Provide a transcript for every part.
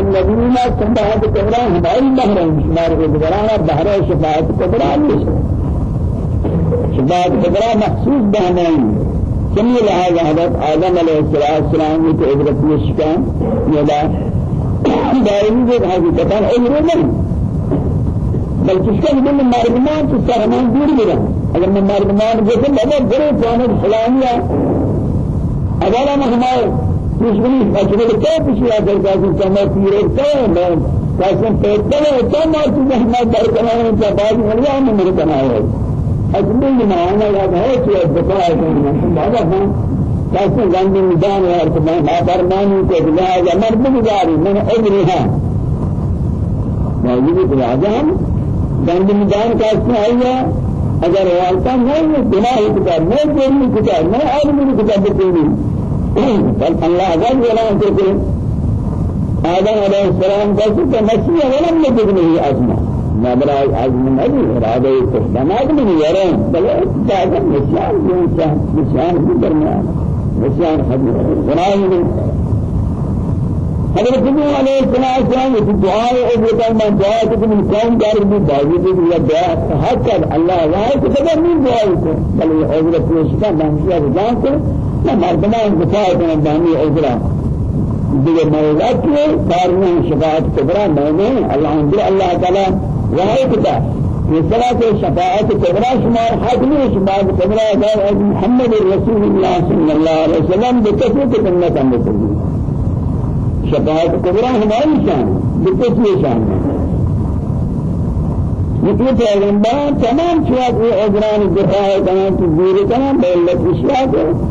الذين شفاعة كبرى هداي بحر شمار كبرى بحر شفاعة كبرى ليس شفاعة كبرى مخصوص بهمان كمي لهذا حضرت؟ آدم عليه السلام کی عبرت نشکان یلا دائمی دیکھ حقیقتاً علم نہیں بلکہ اس کا دل مردمان تو سرمان دور رہا اگر میں مردمان جیسے بابا بڑے جانب فلانیہ اگر ہم ہمارے دشمنی فجر کے پیچھے آ کر کہ پیرے تو میں قسم پیدا ہے تو ما تو ہمیں در کرانے کے بعد اللہ نے میرے بنایا اجمل معانا یاد ہے کہ دفاع کرنا بابا ہم قسم گندی میدان ہے کہ میں فرمانی کو بلا مرد گزاری میں اجر ہے موجود ہے اعظم گندی میدان کا اس میں آیا اگر والتا نہیں بنا ہی کتاب میں کوئی کتاب میں آدمی کتاب کوئی بل الله جل وعلا يقول آدم عليه السلام قال مسيح ولم يجد له أزمة ما برأي أزمة نبي إرادة استخدامات من يرون بل بعد مسيح إنسان مسيح في درمیان مسيح خبير غنائي حضرت نبی علیہ السلام کی دعا ہے اور من دعا کہ من قوم دار بھی باوجود یہ دعا حق اللہ واحد کہ من دعا کو بل حضرت نے شفا مانگیا جان کو مردمان دفاع کنند دانی عذرا دیگر موضوعات کے کارنان شفاعت کبرا میں نے اندر اللہ تعالی وحی کتا اس طرح کے شفاعت کبرا شمار حاکمی شفاعت کبرا دار محمد رسول اللہ صلی اللہ علیہ وسلم بکثرت ہم بکلی شفاعت کبرا ہماری شان بکثرت شان ہے؟ یہ پیغمبر تمام چیز عذران دفاع کرنا تدبیر کرنا بلت کو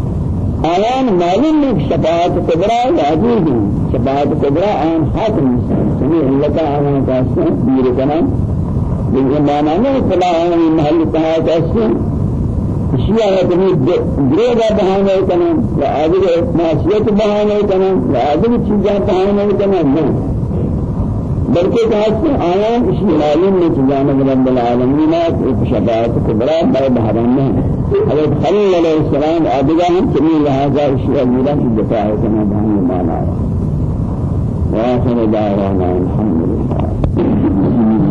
آیان معلوم ہے شفاعت کبرا واجب ہے۔ شفاعت کبرا آن حق انسان سمی اللہ کا آن کا سے دیر کنا لیکن مانا نہیں فلا آن محل کہا کیسے؟ اشیاء ہے تمہیں گریگا بہانے کنا یا آدھر معصیت بہانے کنا یا آدھر چیزیں بہانے کنا نہیں بلکہ کہتے ہیں آیا اس معلوم میں جانب رب العالمین ایک شفاعت کبرا بڑے بہران میں حضرت خلیل علیہ السلام آدھگا ہم چلی لہذا اشیاء کی دفاع کنا بہن مانا وآخر دعوانا الحمد لله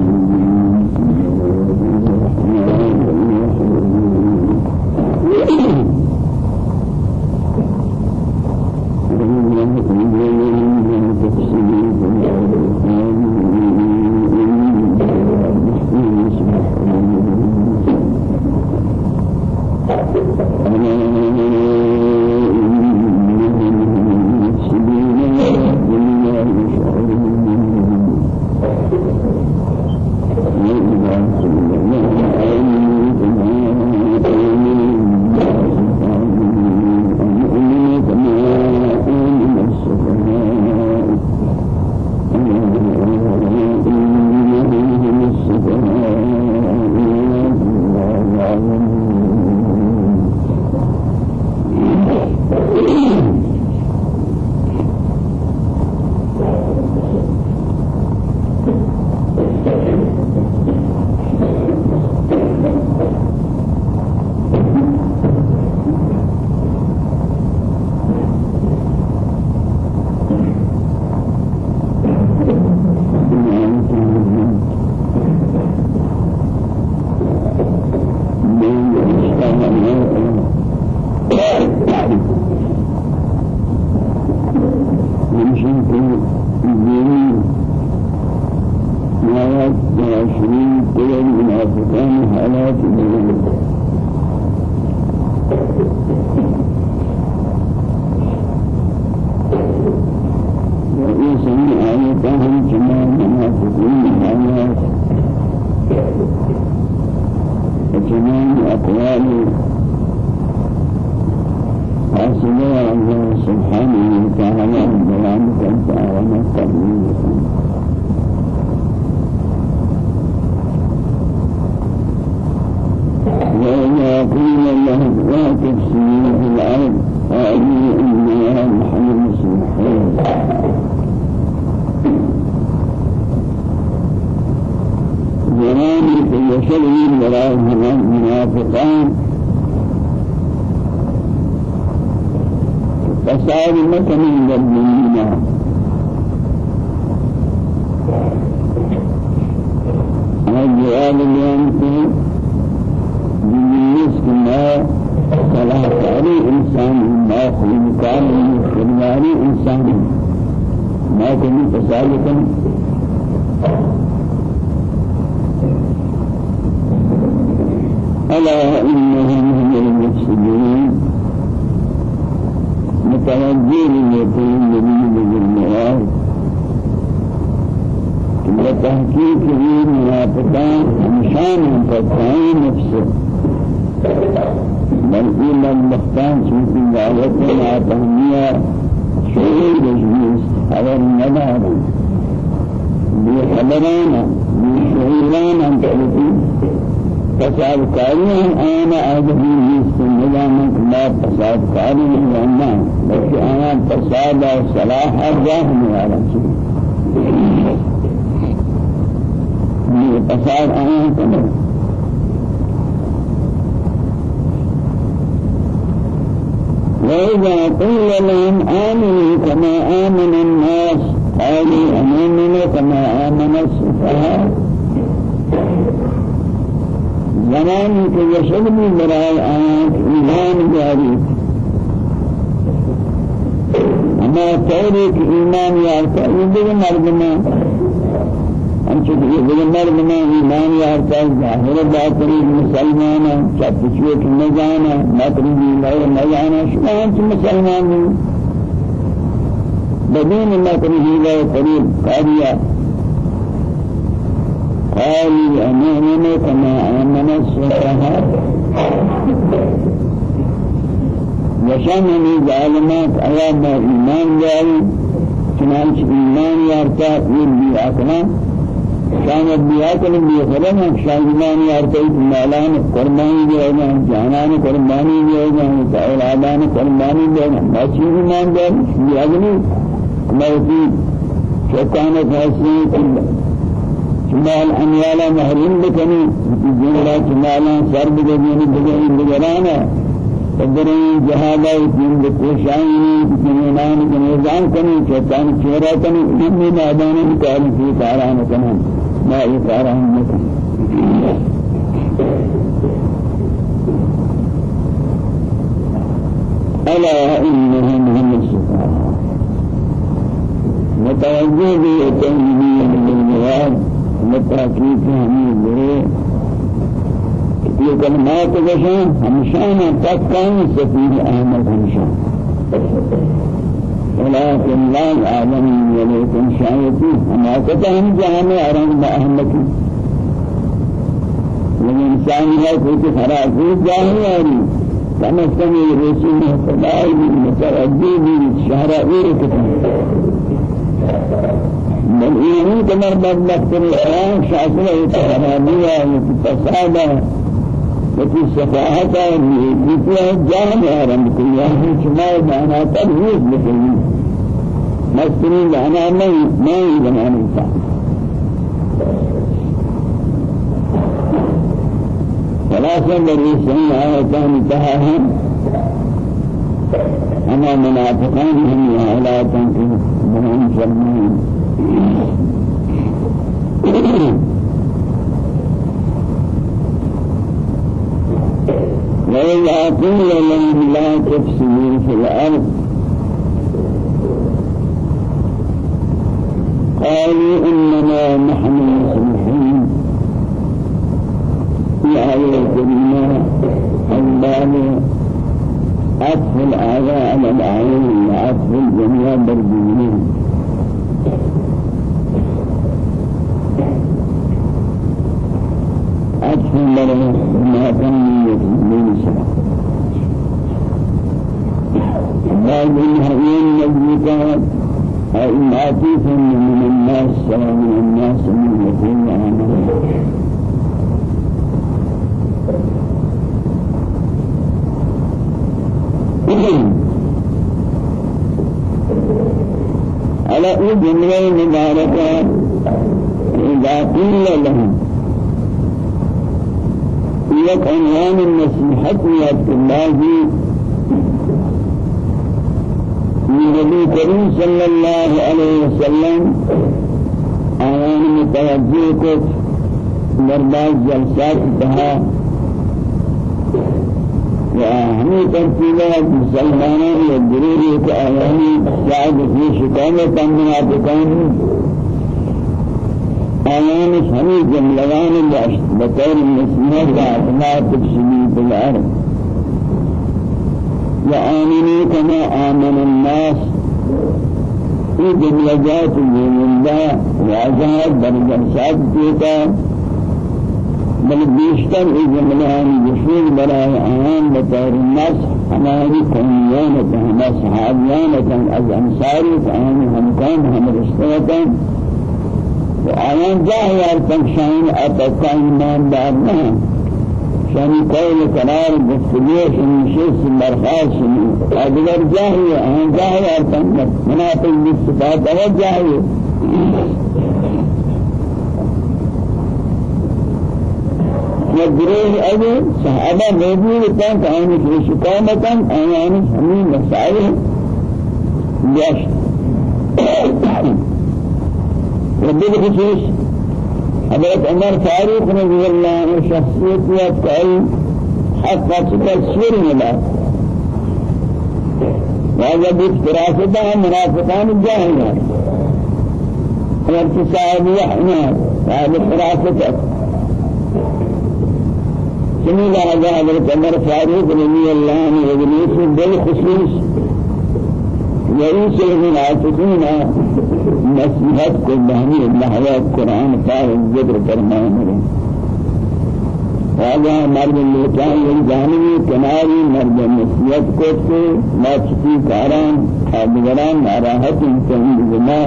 مختان چونکہ دعوت تهمیہ شعور جزمیس خبر ندارا بی خبرانا بی شعورانا تلقی فساد کاریان آنا آدمی نیست. نظام لا فساد کاری نہیں بلکہ آنا فساد صلاح جاہ میں آرہا فساد آيان كمان وإذا قيل لهم آمنوا كما آمن الناس قالوا أنؤمن كما آمن السفهاء. زمان یشد بھی برائے آیات ایمان جاری اما توری کی ایمان یارتا یہ مردمان چونکہ پیغمبر بنا ایمان یارتا ظاہر باطنی مسلمان چپ چوٹ نہ جانا مطلبی نہ جانا شما أنت مسلمان؟ بدون مطلبی لا قريب قاريا قالوا أنؤمن كما آمن السفهاء وشمني ظالمات أيام إيمان جاري چنانچ ایمان یارتا یہ بھی آکنا شان البيات الذي خلنا شاهدان يارتي مالان قرباني جانا جانان قرباني جانا سائر آدان قرباني جانا ما چیز مان دار بیاگنی موتی شکان فاسي جمال انوالا محرم بکنی جملا جمالا سر بگنی بگنی بگرانا قدریں جہادا دین بکوشائنی جنان جنزان کنی شیطان چورا کنی انہی نادانی کاری کی کاران کنی ما إقارهم لكم ألا إنهم هم السفهاء متوجه بتنبيه بالمراد متحقيق هم بره یہ کلمات وشان ہمشان کہیں سفیر احمد ہمشان ولكن لا العالمين ولكن شايتي أما كتهم جهنم أرام بأهمتي والإنسان لا كنت خراجي جاهل كما سمي رسول خدای متوجه شهر غير كتاب من إيمان كمر بدلت الإسلام شاكرة يتحرامية وفي السفاهة مثل جاهل أرام كل يوم شما معنا تبهيز مثل مستنين لنا ما ما يجمعنا إنسان. ثلاثة بريسين آياتان تهاهم أما منافقان هم آيات بهم فرمين وإذا قيل لهم لا تفسدوا في الأرض قالوا إنما نحن مسلمين في آية الكريمة الباب عطف الأعداء على العين وعطف الجميع بالجميع عطف مرة ما كان من سنة بعض الهوين مجلسات أي معطوف من الناس من الناس من يكون على أي جملة إذا قيل لهم يك عنوان النصيحة يا الله النبي كريم صلى الله عليه وسلم توجه کو دربار جلسات بها وهمي ترتيبا مسلمانان يدريري كأياني بعد في شكامة منافقان آيان همي جملوان داشت بطور المسلمات وعطلاء تفسيري بالعرب وآمنوا كما آمن الناس في جملجات الله وعزاد برجرسات فيتا بل بیشتر ای جملان جشور برای آن بطور الناس ہماری قومیانت ہما صحابیانت از انصاری آن ہمکان ہم و آیان جاہی ارتن شاہین اتکا ایمان دار نہ شانی قول قرار گفتگوش نشست برخاص ادگر جاہی آن جاہی ارتن منافق بالصفات أو جاہی وگروه أجل صحابة موجود كان كأنه في شكامة أيان همين مسائل يشت وبالخصوص حضرت عمر فاروق رضي الله عنه شخصية كأي حتى تصوير ملا وهذا بافتراسة منافقان الجاهلين وارتساب وحنا هذا فراسة سمی لہذا حضرت عمر فاروق رضی اللہ عنہ ابلیس بالخصوص رئیس المنافقین نصیحت کو بہنی لحظات قرآن پاک ذکر فرمائے هذا مرد اللوتان والجانبی کناری مرد نصیحت کو سے ماچتی کاران آدگران ناراحت انسانی جمع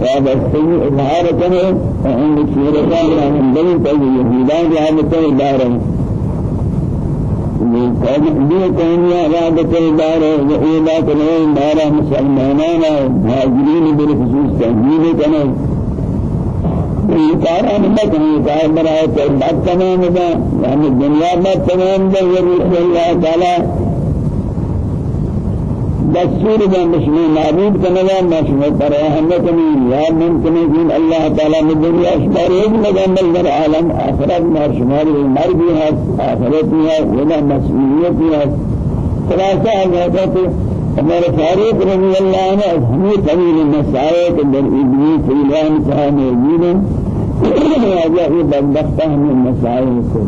وهذا السيء كنه وعند سورة من بني تجي يهودان جهة داره یہ کہنیا عبادت دار وعیدا کرنے دارا مسلمانان حاضرین بالخصوص کرنے یہ کارا نمت ہے یہ کار برائے تربات تمام دا ہم دنیا میں تمام دا یہ اللہ تعالی دستور دا مشمع معبود کنگا مشمع پر احمد کنی یا ممکن ہے اللہ تعالی میں دنیا اشبار ایک مجمل در عالم آخرت میں شمار مر بھی ہے آخرت میں ہے ولا مسئولیت بھی ہے۔ خلاصہ حضرت ہمارے فاروق رضی اللہ عنہ ہمیں طویل مسائل کے در ابلیس اعلان کہا موجود ہے یہ بدبختہ ہمیں مسائل کو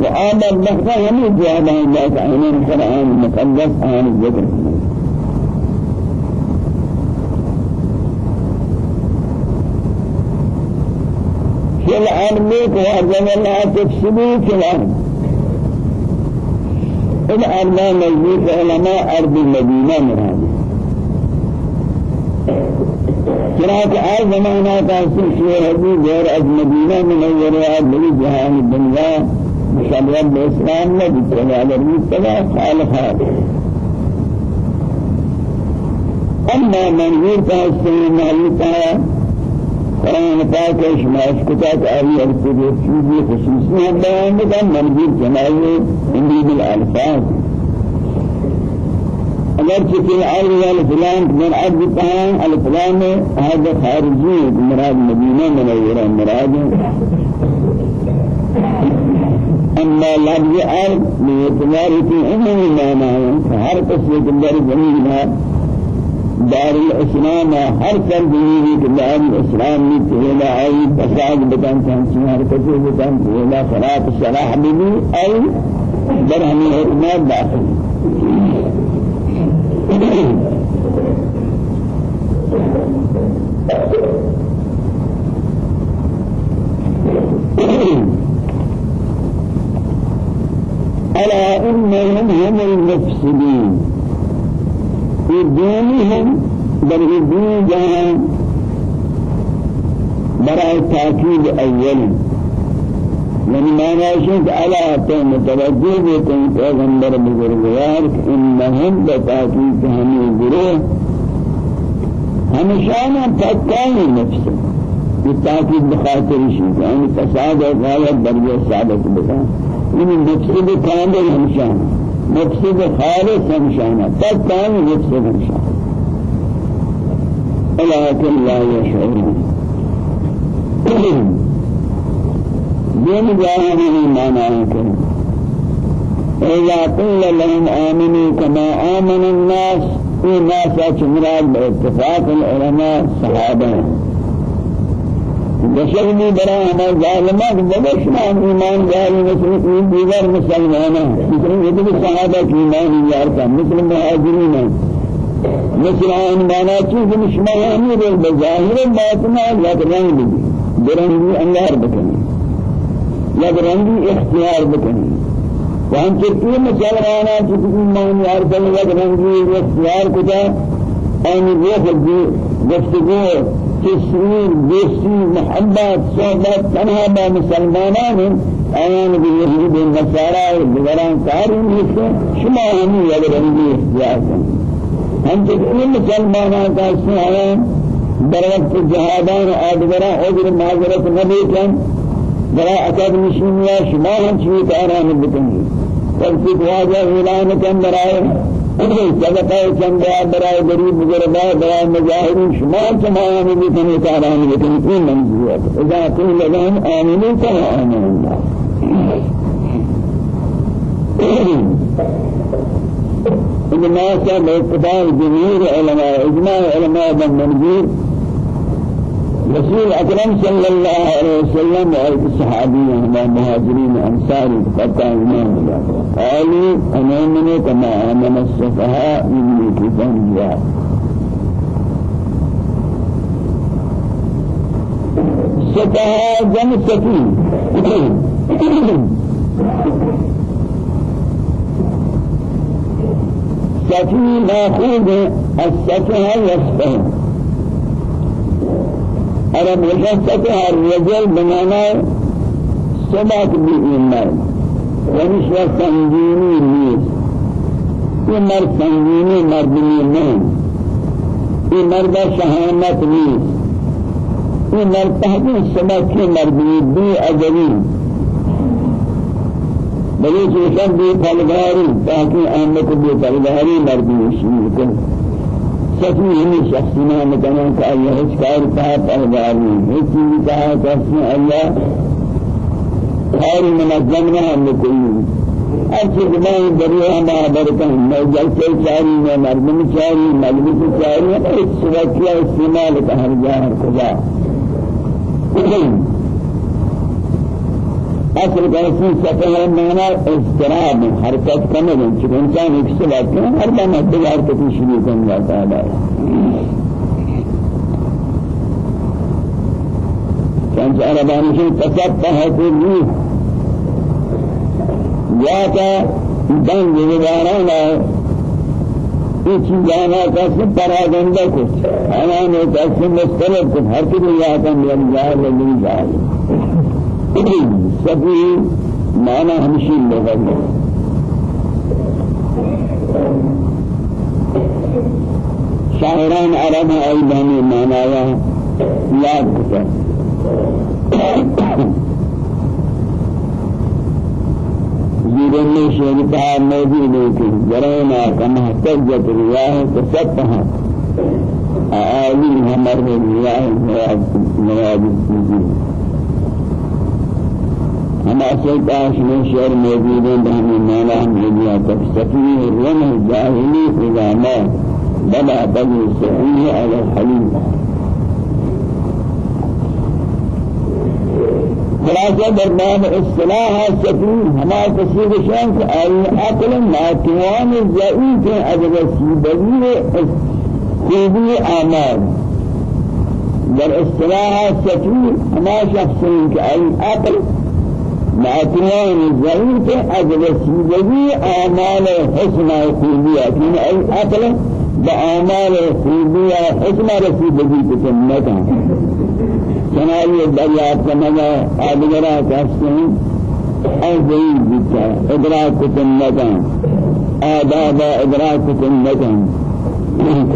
وآب البحث هم جواب الله تعالى القرآن المقدس عن الذكر في الأرض وأجل الله تفسدوا في الأرض الأرض نزيد علماء أرض المدينة مراد. قراءة آل زمانة تاسم شيء هذه غير أرض مدينة من أولها بلي جهان الدنيا شرط الإسلام ما بيتنا على المستوى خالفها أما منظور تحسين مالكا قرآن پاک شماش کتاب آئی ارسل چیزی خصوصی ہم بیان بکن منظور جماعی اندی بالالفاظ اگر چکے آئی الفلان من عبد تهان الفلان هذا خارجي مراد مدينة منورة مراد أما لفظ أرض باعتبار في عموم معنى هر قصة در زمینها دار الإسلام هر فرد في دار الإسلام من تهلا أي فساد بتان تنسي هر قصة بتان تهلا خلاف الصلاح بني أي درهم الحكمات داخل. ألا إنهم هم المفسدين في دينهم بل في دين جهان تأكيد أول يعني ما ناشد على تم توجه بكم پیغمبر بزرگوار إنهم بتأكيد هم گروه همشانا تكاني نفسه بالتأكيد بخاطر شيء يعني فساد غاية درجة سعادة بكان این مقصد کامل همشان مقصد خالص همشان تب کامل مقصد همشان ولكن لا يشعرون دين جاهل إيمان آكل إذا قيل لهم آمنوا كما آمن الناس في ناس مراد باتفاق العلماء الصحابة دشمني برا ہمارے ظالمات بدش نام ایمان جاری مثل دیگر مسلمان مثل یہ صحابہ کی ایمان یار کا مثل مہاجرین مثل ان مانا چیز مشمعانی رو بظاہر باطنا یک رنگ بھی برنگی انگار بکنی. یک رنگی اختیار بکنی. وہاں چکی مسلمانا چکی ایمان یار کا یک رنگی کتا این روح گفتگو تسریر دوستی محبت صحبت تنها با مسلمانان آیان بیهود نصارا دیگران کاری نیست. شما همی اگر انگی اختیار کنید. ہم تو مسلمانان کا آیان در وقت جهادان آدگران عذر معذرت نبی کن برا اکاد نشینیا شما هم چوی کاران بکنید. تب واجہ اعلان کن برائے صدقہ چندہ برائے غریب غربا برائے مجاہدین شما تمام بکنی تعالی بکنی این منظورات اذا قیل لهم آمنوا كما آمن الناس الناس باقتدار جمهور علماء اجماع علماء من منظور رسول اکرم صلی اللہ علیہ وسلم اور صحابی ہمارے مہاجرین انصار ایمان قالوا أمامنا كما آمن السفهاء من كتاب سفهاء جمع سفين سفين مأخوذ السفهاء يسفهاء عرب وشفت الرجل بمعنى سبعة بإيمان. ونشوى سنجيني ليس. یہ مرد سنگینی مردمی نہیں یہ مرد شہامت نہیں یہ مرد تحقیق سبق کی مردمی بی اجلی بلی چیشن بی پلگاری تاکہ احمد بی پلگاری سفی ہمیں شخصی نام کنا کہ اللہ اس کار کا پہداری ہے چیز کہا کہ اللہ خیر منظم نہ ہم کوئی اچھی زمان دریا ما برکن میں جلسے چاری میں مردم چاری مجلس چاری اس وقت استعمال کا ہر جا ہر خدا اصل کیسی سفر مانا استراب حرکت کرنے میں چکہ انسان ایک سے بات کریں ہر بار مددگار کو شروع کر جاتا ہے چانچہ عربانی سے تصفح ہے یا کا دن جواران ہے یہ چیزانا کسی پراغندہ کچھ أنا نے کسی مستلب کچھ ہر کسی یا کا میرا جائے لگی جائے سبھی معنی ہمشی لغت شاعران عرب ایدانی معنایا یاد کتا زیرن میں شہرتا موجود ہے کہ جرائنا کما تجت ریاہ تسبحا آلی ہمر ریاہ مواد موجود ہم اصل آشنا شعر موجود ہیں بہمی مانا ہم لگیا تک سفیر رمح جاہلی اذا بلا بني سعيه على الحليم خلاصة برنامج اصطلاح سفیر ہما تصویر شان کہ آئی عقل ناتوان ضعیف اگر سیدگی خوبی آمال در اصطلاح سفیر ہما شخص کہ آئی معتنان ضعيف أجل سيدي آمال حسنى خوبية كين أي أقل بآمال خوبية حسنى رسيدي كتنتا سنائي الدريات كمنا آدگرا كاستين أزيد بيتا إدراك كتنتا آداب إدراك كتنتا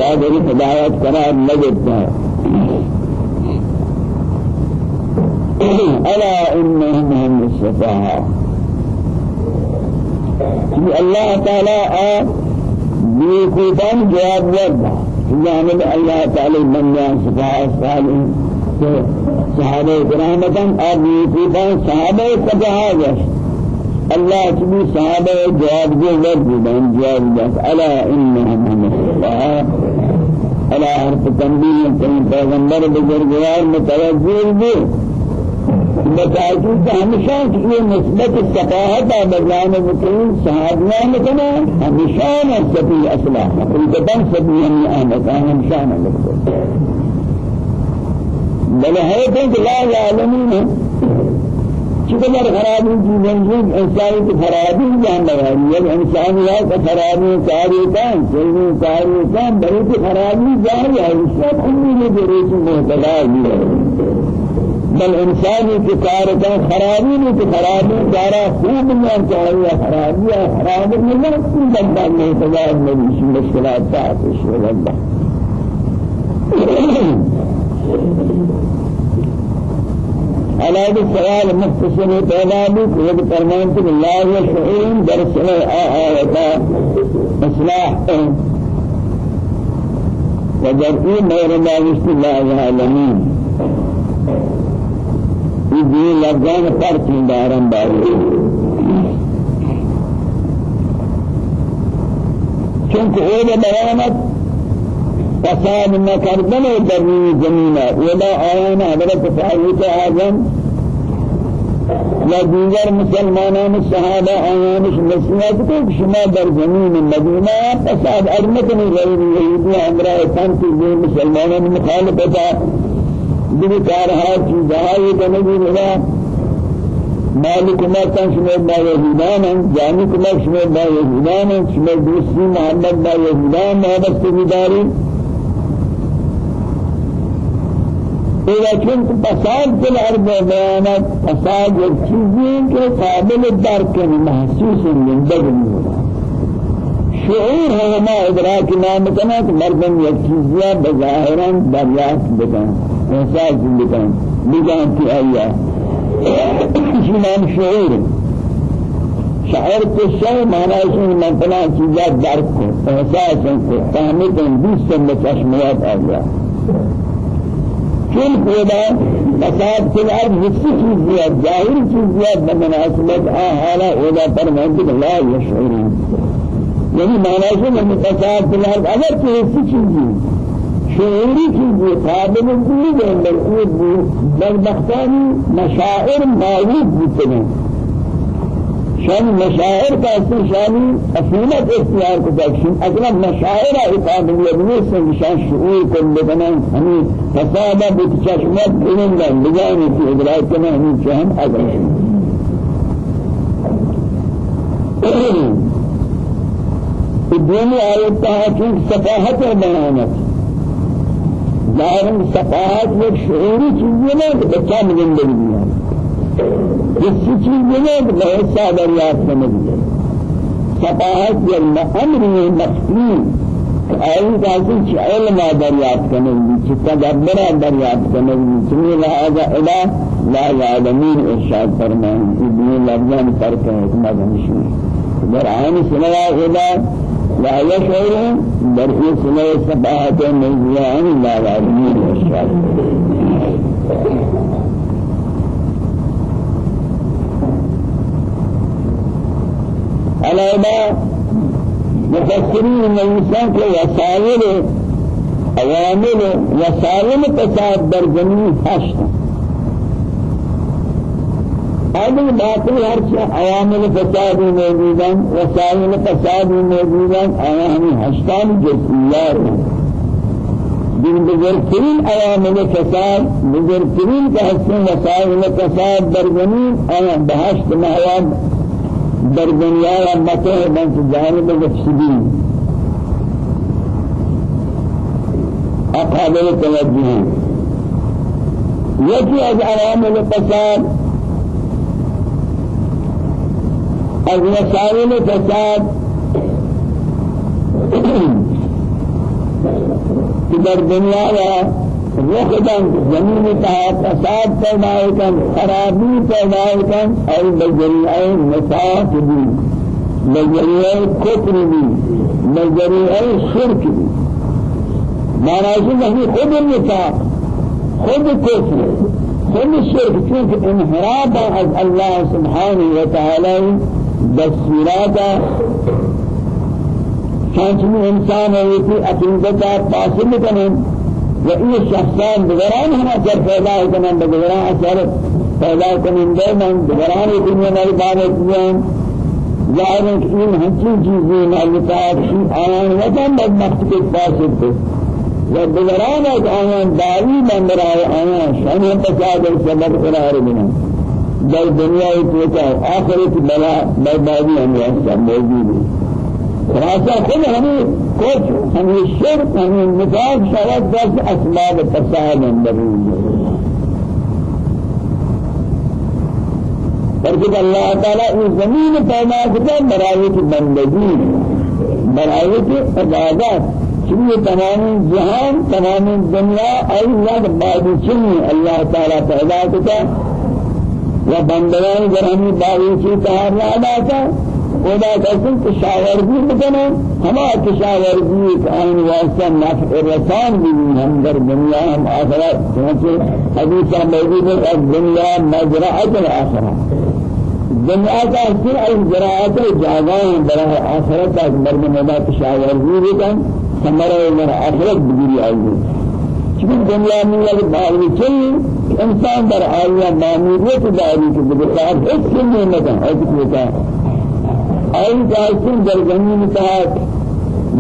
قادر هدايات قرار لجتا ألا إنهم هم السفاهة في الله تعالى بيكوتان جواب ورد جانب الله تعالى من صفاء صالح صحابة كرامة أبي كتان صحابة كتاب الله تبي صحابة جواب دي بين جواب جاس ألا إنهم هم الصلاة ألا حرف تنبيه كان پیغمبر بزرگوار متوجه دي بتاكيد ہمیشہ یہ نسبت الصفاحت بجانب كل صحابیان مکنا ہمیشہ نسبت أصلا حقیقتا سبی ہم آمد ہمیشہ نسبت بل ہے کہ لا يعلمون چقدر خرابی کی منزل انسانی کی خرابی جان لگا یہ انسانیات خرابی کاری کان سلمی کاری کان بڑی خرابی جان ہے ہے جو ریسی محتلا ہے بل انسانی کی کارتا خرابی نہیں تو خرابی دارا خوب نہیں چاہیے خرابی ہے خرابی نہیں کوئی بندہ نہیں تجار نہیں اس مشکلات کا آتش اللہ على هذا السؤال مختصر پیدا بھی کہ فرمان کہ لا يشعرون درس آيات اصلاح وجرئي مير الله لا يعلمون دین لفظان پر تین دارم باری چونکہ اول بیانت فساد نکردن در زمینہ ولا آیان حضرت فاروق اعظم و دیگر مسلمانان صحابہ آیانش نصیحت کو شما در زمین مدینہ فساد ارمتنی غیر یہودی امرہ تنکی مسلمانان مخالفتا دیگه کارها چیزهایی که نمی‌دونم مالک مکان شما با یهودان جانی کمک شما با یهودان شما دوستی محمد با یهودان محبت داری إذا كنت فساد في الأرض بيانات فساد الشيء قابل الدرك محسوس من بدن شعور ہے ما ادراک نام کنا مردم یک چیزیا بظاہرا دریافت بکن احساس بکن بجان کی آیا اسی نام شعور. شعور شعر معنی ہے من فلاں چیزا درک کو احساس کو فهمی کن. دوست میں چشمیات آ گیا چون خدا فساد في الأرض نفسي ظاہر چیزیات بمناسبت آہالا اولا پر محمد لا يشعرون یعنی معنی ہے کہ متصاد بالارض اگر کوئی چیزی. شعوری چیزی قابل دید ہے بلکہ بدبختانی مشاعر معروف بودتے شان مشاعر کا اصل شانی اصولت اختیار کو دکشن أصلا مشاعر قابلیت نیست شان شعور کو بدنان ہمیں فسادہ بتچشمت بلندن لجانی کی ادراک کرنا ہمیں چاہم اگر الدنيا آياتها چون صفاحت بیانت ظاہر صفاحت ایک شعوری چیزیں نہیں کہ بچہ میں زندگی دیا جس چیزیں نہیں کہ بہت سادہ یاد سمجھ گئے صفاحت یا أمر مخفی آئی کاسی چی علم دریافت کرنے چی تدبر دریافت کرنے چی لہذا الہ لا یعلمین ارشاد فرمائیں ابن لفظان فرق ہے حکمت ہمشی در آن سنوہ خدا لا يشعر برئي سنة سبعة مزيان لا يعلمين الشعر على ما مفسرين من الإنسان كوسائل أوامر وسائل تساعد در زمین هشت هذه باقي هر عوامل فساد موجودان وسائل فساد موجودان أيام هشتان جسيار من بزرگترین عوامل فساد بزرگترین که هستن وسائل فساد در زمین آیا بهشت محواد در دنیا مته من جانب مفسدین أقابل توجه يجي از عوامل فساد از وسائل فساد. کہ در دنیا یا رخدن زمین تحت فساد پیدا کن خرابی پیدا کن اور بجریعہ نفاق بھی بجریعہ کفر بھی بجریعہ شرک بھی معنى نہیں خود النفاق خود كفر خود الشرك چونك انحراف از الله سبحانه وتعالى دستورات شانچنی انسان ہوتی عقیدتا پاسل کنن و این شخصان دوران ہم اثر پیدا کنن دوران اثر پیدا کنن دے من دوران دنیا میں عبادت کیاں ظاہر ہے کہ ان ہنچی چیزیں معلومات آیان وطن بدمخت کے پاسل تھے و دوران از آیان داری من برای آیان شان هم فساد سبب قرار بنا در دنیا توتا آخرت بلا بربادی هم یاسا موجود خلاصہ خود ہمیں کچھ ہمیں شرک ہمیں نفاق شرط دس اسباب فساد اندر بلکہ اللہ تعالیٰ اس زمین پیدا کرتا برائے کی بندگی برائے کی عبادت چنی تمام جهان تمام دنیا اللہ بعد چنی اللہ تعالی پیدا کتا و بندگان جرہمی باوی چی تہار رادا تا خدا قسم کشاورزی بکنے ہما کشاورزی کائن واسطہ نفع رسان بھی ہم در دنیا ہم آخرت. چونکہ حدیثہ موجود ہے الدنیا مزرعت الآخرہ دنیا کا اصل الزراعت جاگان برای آخرت از مرد مدى کشاورزی بکن ثمرة من آخرت بگیری آئی چون دنیا میں یہ باوی چلی إنسان در آیا معمولیت داری کہ بگرار ایک کلی نکن ایک کلیتا آئی جائسن در زمین تحت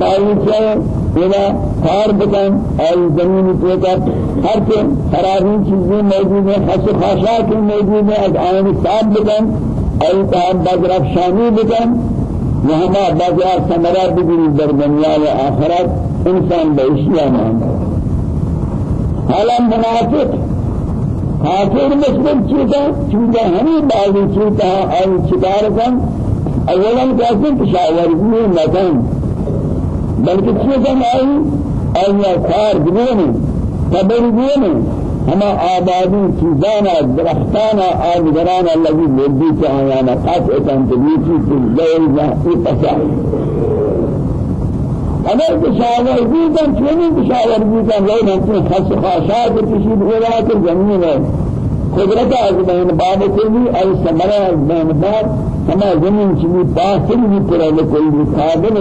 باوی چلی یہ کار بکن آئی زمین تحت ہر کے خرابی چیزیں موجود ہیں خس خاشاک موجود ہیں از آئین صاحب بکن۔ آئی تحت بگرف شانی بکن۔ وهما بازار ثمرة بگیری در دنیا و آخرت انسان باشیا مان حالا منافق. کافر مسلم چیزا؟ چیزا ہمیں بعضی چیزا آئی چکار کن اولا ہیں شاورزی مکان بلکہ چیزا آئی آئی کار دینے قبر دینے ہما آبادی چیزانا درختانا آدگرانا الذي مدی کے آیانا قطع تنتبیتی في الزول جہتی پسا. اگر کشاور بیتن چونی کشاور بیتن لئے نمتی خس خاشات کشید اولا کر زمین ہے قدرت از بین باب کلی ای سمرہ از بین باب ہما زمین چلی پاسل بھی کرے لکل بھی قابل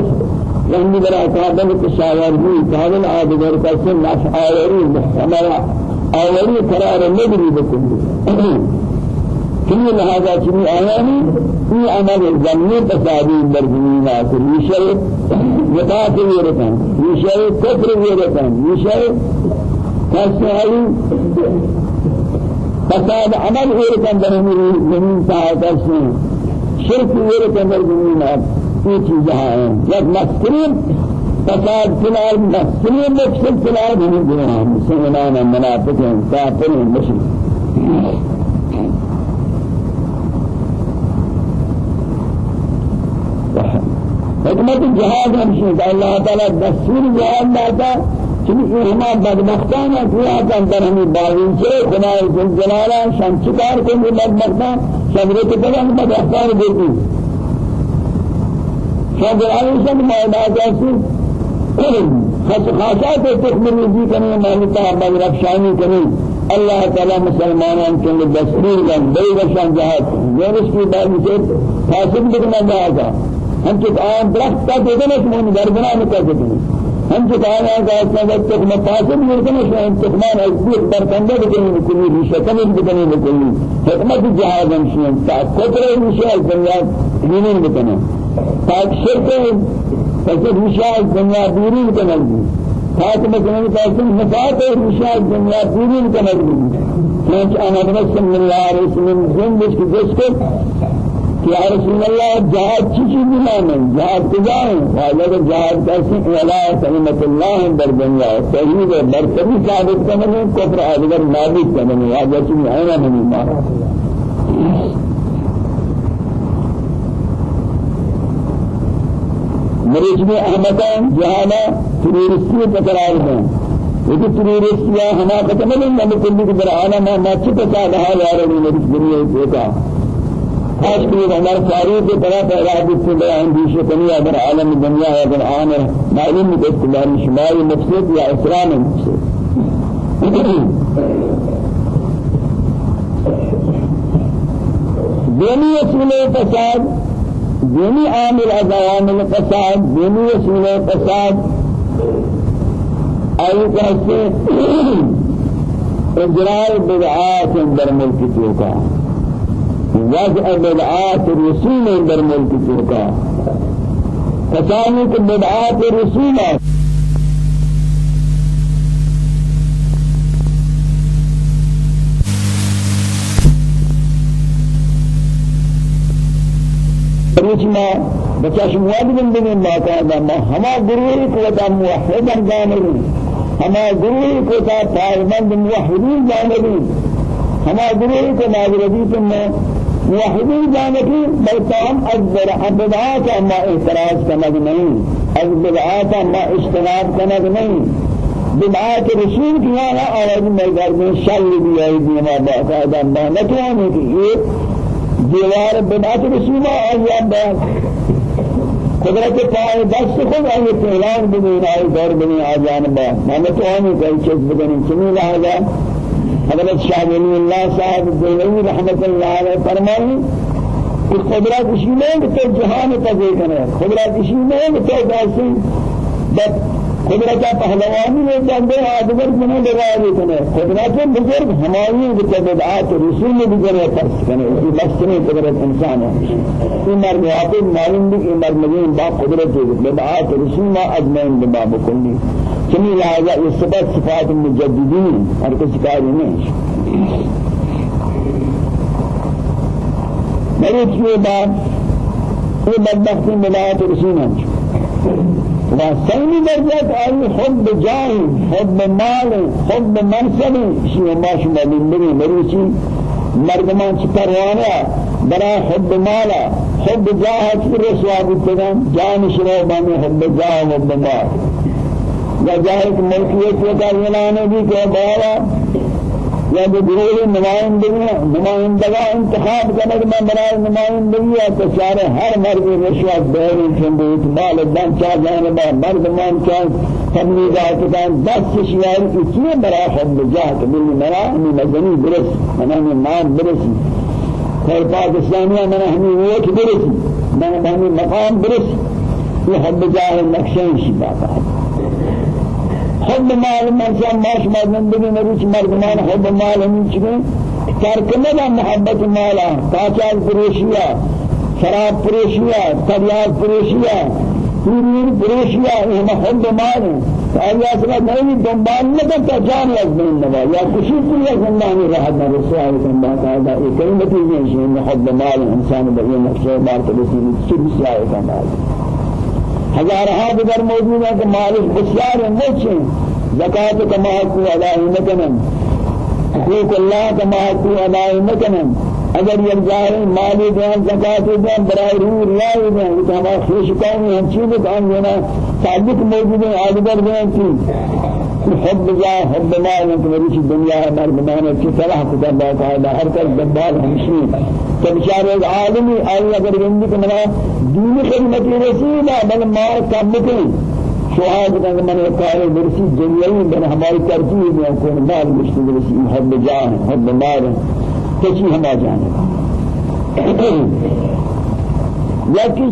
یعنی برا قابل کشاور بھی قابل آدگر کا سن نفعاوری محتمرہ اولی قرار ندری بکلی كل هذا چنی آیانی ای عمل زمین تصابی در زمین آکر یشر یقات ویرکن یشر کفر ویرکن یشر کسائی فساد عمل ویرکن در زمین ساعت اسمی شرک ویرکن در زمین آکر یہ چیزیں ہیں یک مسکرین فساد فلال مسلم مقصد فلال من جنان مسلمان منافقين. كافرين. مشرك. حکمت جهاد ہمشہ اللہ تعالی دستور جهاد لاتا چنی ہما بدبختان اخلاق اندر ہمیں باغین سے خدا جلالا شان چکار کو بدبختان کے بدن بدبختان دیتی صبر علیہ السلام ما جاسی خاص خاصات تکمیل دی کنی مالتا بل رفشانی کنی اللہ تعالی مسلمانان کے لیے دستور کا بے رشان جہاد۔ جنس کی بات سے فاسد بکنا جہاد ہم کے آن درخت کا دینا من گردنا میں کر دیتے ہم کے آن کا اس وقت تک مفاسد ملکنا شو ان تکمان ازیق برکنده بکنی بکنی ریشتن بکنی بکنی حکمت جهاد ہم شو تا قدر ریشہ دنیا دینین بکنی تاک شرک فسر رشاء الدنيا دورين كنجي فاطمة كنجي فاسم نفات رشاء الدنيا دورين كنجي كانت أنا بنسم من الله عليه وسلم جنبش كجسك کہ یا رسول اللہ جہاد چی چیز نہیں جہاد کجا ہے؟ واجب جہاد کیسے؟ ولا کلمت اللہ در دنیا توحید برتری ثابت کرنے کفر آدگر نابود کرنے۔ واجب چیز ہے نہیں مریض میں احمدان جہانا تروریستی تقرار دیں یہ تروریستی ہما ختم نہیں نہ کلی کی طرح آنا میں مچ پتا رہا یار مریض دنیا دیکھا آج بھی عمر فاروق کی طرح پیدا سے بیان دی شکنی اگر عالم دنیا ہے اگر آن ہے معلوم ہے کہ تمہاری شماری مقصد یا اسلام مقصد دینی اصول فساد دینی عامل از عوامل فساد دینی اصول فساد أي كاسة إجراء بدعات در ملك توكا وضع بدعات الرسول در ملك توكا كذلك بدعات الرسول ما بچاشم وادي من بين ما كان ما هما غروري كوتا موحد جانبي ہما گروہی کو تا پائمند موحدین جانبی ہما گروہی کو ناظرتی تم موحدین جانبی بلکہ ہم از بدعات اما اعتراض کنگ نہیں از بدعات اما اجتناب کنگ نہیں بدعات رسول کی آنا آواز میں گھر میں شل بھی آئی دیما باقاعدہ نتوانے کہ یہ دیوار بدعات رسول آیا بیان قدرت پائے دست خود آئے اعلان بدین آئے دور بدین آ جانبا میں تو ہمیں کوئی چیز بدین چنی لہذا حضرت شاہ ولی اللہ صاحب دینوی رحمت اللہ علیہ فرمائی کہ قدرت اسی میں تو جہان تجے کرے قدرت اسی میں تو ایسی قدرت پہلوانی میں جاندے آدگر جنہیں لگائے کنے قدرت بزرگ ہماری بتبدعات رسول میں بزرگ فرس کنے اسی بس میں قدرت انسان ہے۔ یہ مرد حافظ معلوم بھی کہ مرد مجین با قدرت بدعات رسول ما اجمعین بما بکلی چنی لہذا یہ صفت صفات مجددین ہر کسی کاری نہیں۔ میری چیئے بات یہ بدبختی بدعات رسول ہیں وثاني درجة أي حب جاه حب مال حب منصب شيء ما شو من مني مريشي مردمان چپروانا برا حب مالا حب جاه چپر رسوا بتگم جان شروع بانی حب جاه حب مال ملکیت کا اعلان بھی کہ بابا یا جو گروہ نمائندگی نمائندگا انتخاب کرنے میں برائے نمائندگی ہے تو سارے ہر مرد رشوت بہری چندیت مال دن چاہ جانبا مرد مان چاہ تبلیغ آتکان دس شیار کی چیئے برای حب جاہت ملی مرا ہمیں مدنی برس ہمیں نام برسی خیر پاکستانیہ منا ہمیں ووٹ برسی منا ہمیں مقام برس یہ حب جاہ نقشیں شبا ہے۔ حب مال مرجع ماش مردم بگی مریچ مردمان حب مال همین چکن ترک ندا محبت مالا. کاچال پروشیا شراب پروشیا تریاق پروشیا پورین پروشیا این حب مال. آیا أصلا نہیں دنبال نہ تا جان از بین نوا یا کشی پوری زندانی راحت نہ رسوائی کن قاعدہ یہ کئی نتیجے ہیں حب مال انسان بگی نقشہ بار تو رسول چھ بسیار کا مال ہزارہا دیگر موجود ہیں کہ مالک بسیار ہیں زکات کما کو ادا نکنن حقوق اللہ کما کو ادا نکنن اگر یہ ظاہر مالی دیان زکات دیان برائے روح ریائی دیان کہ ہمارا خوش قوم ہم چیز کام دینا تعلق موجود ہے آدگر دیان کی حب جا حب مال کہ میری دنیا ہے مردمان صلاح کو اللہ تعالی ہر کر دبال ہمشی کہ بیچارے عالمی آئی اگر گندی کہ منا دین خدمت رسول بل مار کم نہیں شهاد كان من قال برسي جنيين بن ہماری ترتیب میں کون مال مشتغل برسي حب جان حب مال کسی ہما جانے۔ یا کہ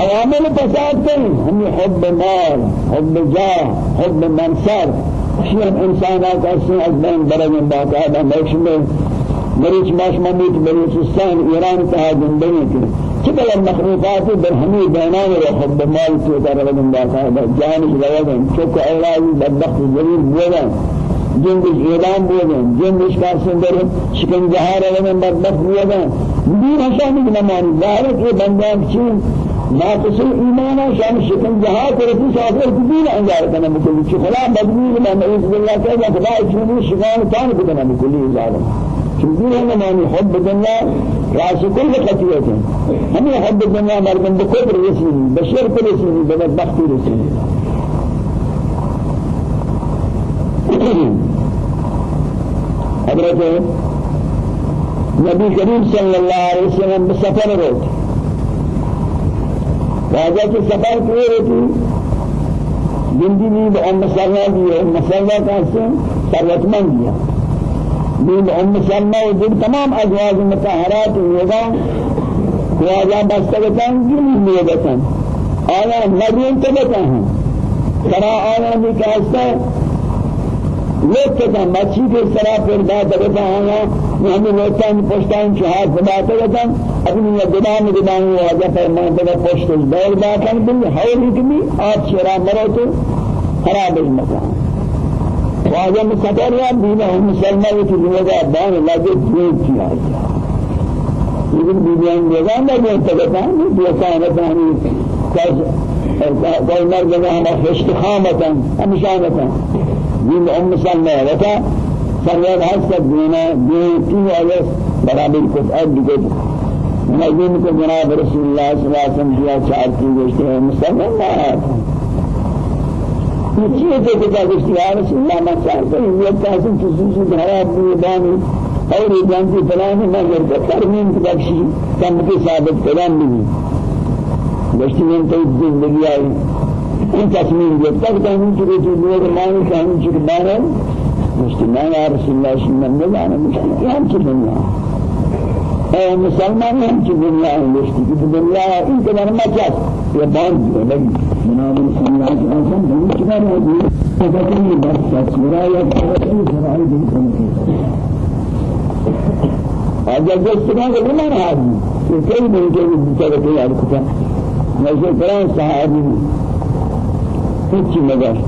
عوامل فساد کہیں ہمیں حب مال حب جاه حب منصر شيء انسانات أصلا از بین برگن باقاعدہ میش میں مریچ ماش ممیت بلوچستان ایران تہا زندگی کی چکل المخلوقات برهمي بينان وحب مال توتر ودن باقاعدة جانش روادن چک اولاوی بدبخت جلیل بودن. جنبش اعلام بودن. جنبش کارسن در شکن جهار ودن بدبخت بودن. دین حشانی نمانی ظاهر کہ بندان چین ناقص شکن جہاں کرتی شافر کی دین انجار کرنا مکلی چھ خلا بدنی میں نعوذ باللہ کہ خدا چونی شکان تان کو کرنا مکلی ظالم چیزی ہے معنی حب دنیا رأس كل خطيئة هم يحب الدنيا مردم بكبر رسيني بشرك رسيني ببخت رسيني حضرت نبی کریم صلی اللہ علیہ وسلم بسفر روت. واجہ کی سفر کیے رہتی جندی بھی أم سلمہ دی ام سلمہ کا سے ثروتمند دیا دین أم سلمہ و دین تمام أزواج مطهرات ہوگا واجہ بستگتان جن لیدتان آیا مریم تبتا ہیں ترا آیا بھی لوگ کہتا مچھی کے سرا پر بات کرتا آیا ہمیں لوٹا میں پوچھتاں چہار بات کرتا اپنی گدام گدام واجہ فرمان دے پوچھ تو دور بات ہے بل ہائے بھی آپ چرا مرو تو خراب ہے مکان میں سفر یا بینا ہم مسلمان کی لوگا بان لگے دین کیا لیکن بیان لوگا نہ یہ تکتا ہے یہ کہنا ہے کوئی مرد نے ہم استخامتا ہمشانتا دین ام سلمہ وتا سرور هست دینا دین تین آیس برابر کت اب دیگر مجین کو جناب رسول اللہ صلی اللہ علیہ وسلم دیا چار کی گوشتے ہیں مسلمان مارات یہ چیئے تو کتا گوشتی یا رسول اللہ میں چاہتا ہوں یہ تحسن خصوصی دھرا بھی بانی. اور یہ جانتی فلانی مگر کا ترمیم کتاکشی کم کی ثابت کلام بھی گوشتی میں تو زندگی آئی این تصمیم گرفتا کہ ہم چکے تو لوگ مانی کہ ہم چکے بارے مجتمع یا رسول الله شما نمیدانم مجتمع هم چه دنیا. اے مسلمان هم چه دنیا. ہے مشتی کی دنیا این قدر مچاس یہ باند لگی جناب رسول الله صلی اللہ علیہ وسلم ہم چکا رہے ہیں فقطنی بس سورا یا فقطنی سرائی دن کنکی اگر جس طرح کے بنا رہا ہے کہ کئی دن کے بیچارے کے یاد کتا ویسے قرآن صحابی کچھ مگر؟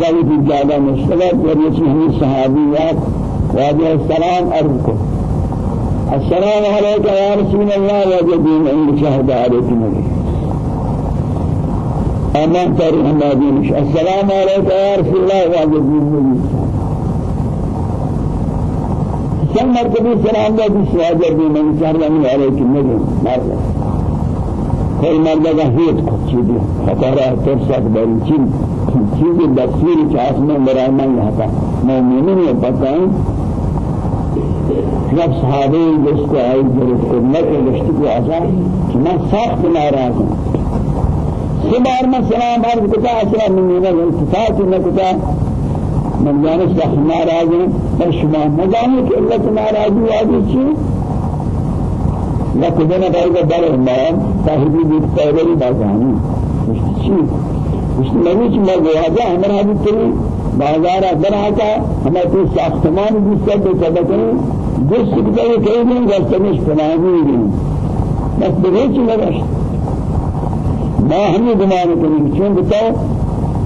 ذلك اور یہ ہمیں صحابیات واجہ السلام کو السلام عليك يا رسول الله وجدين عند شهد عليك نبي أما تاريخ ما دينش السلام عليك يا رسول الله وجدين نبي سل مرتبه سلام دا بس واجدين من شهد عليك نبي مرة کوئی مرد کا ہیت کو چیزی خطرہ ترسک بری چیز چیز دستور کہ آسمان برای من یہاں مومنین یہ بتائیں جب صحابے جس کو آئی ضرورت خدمت و رشتی کو آزاد. کہ میں سخت ناراض ہوں سبار میں سلام عرض کتا أصلا من یہ التفات میں کتا من جانب سخت ناراض ہوں پر شما مجانے کہ اللہ ناراضی واجی چیز لكن أنا بعيد دار المال صاحبي بالتابعي بازاني. مش شيء مش نبيش ما جواجا ہمارا بھی تری بازار اندر آتا ہمیں تو ساختمان بھی سب سب کریں جس سکتا ہے کہیں نہیں گستمش فلانی نہیں بس بغیر چی لگش ما ہمیں گمان کریں چون بتاؤ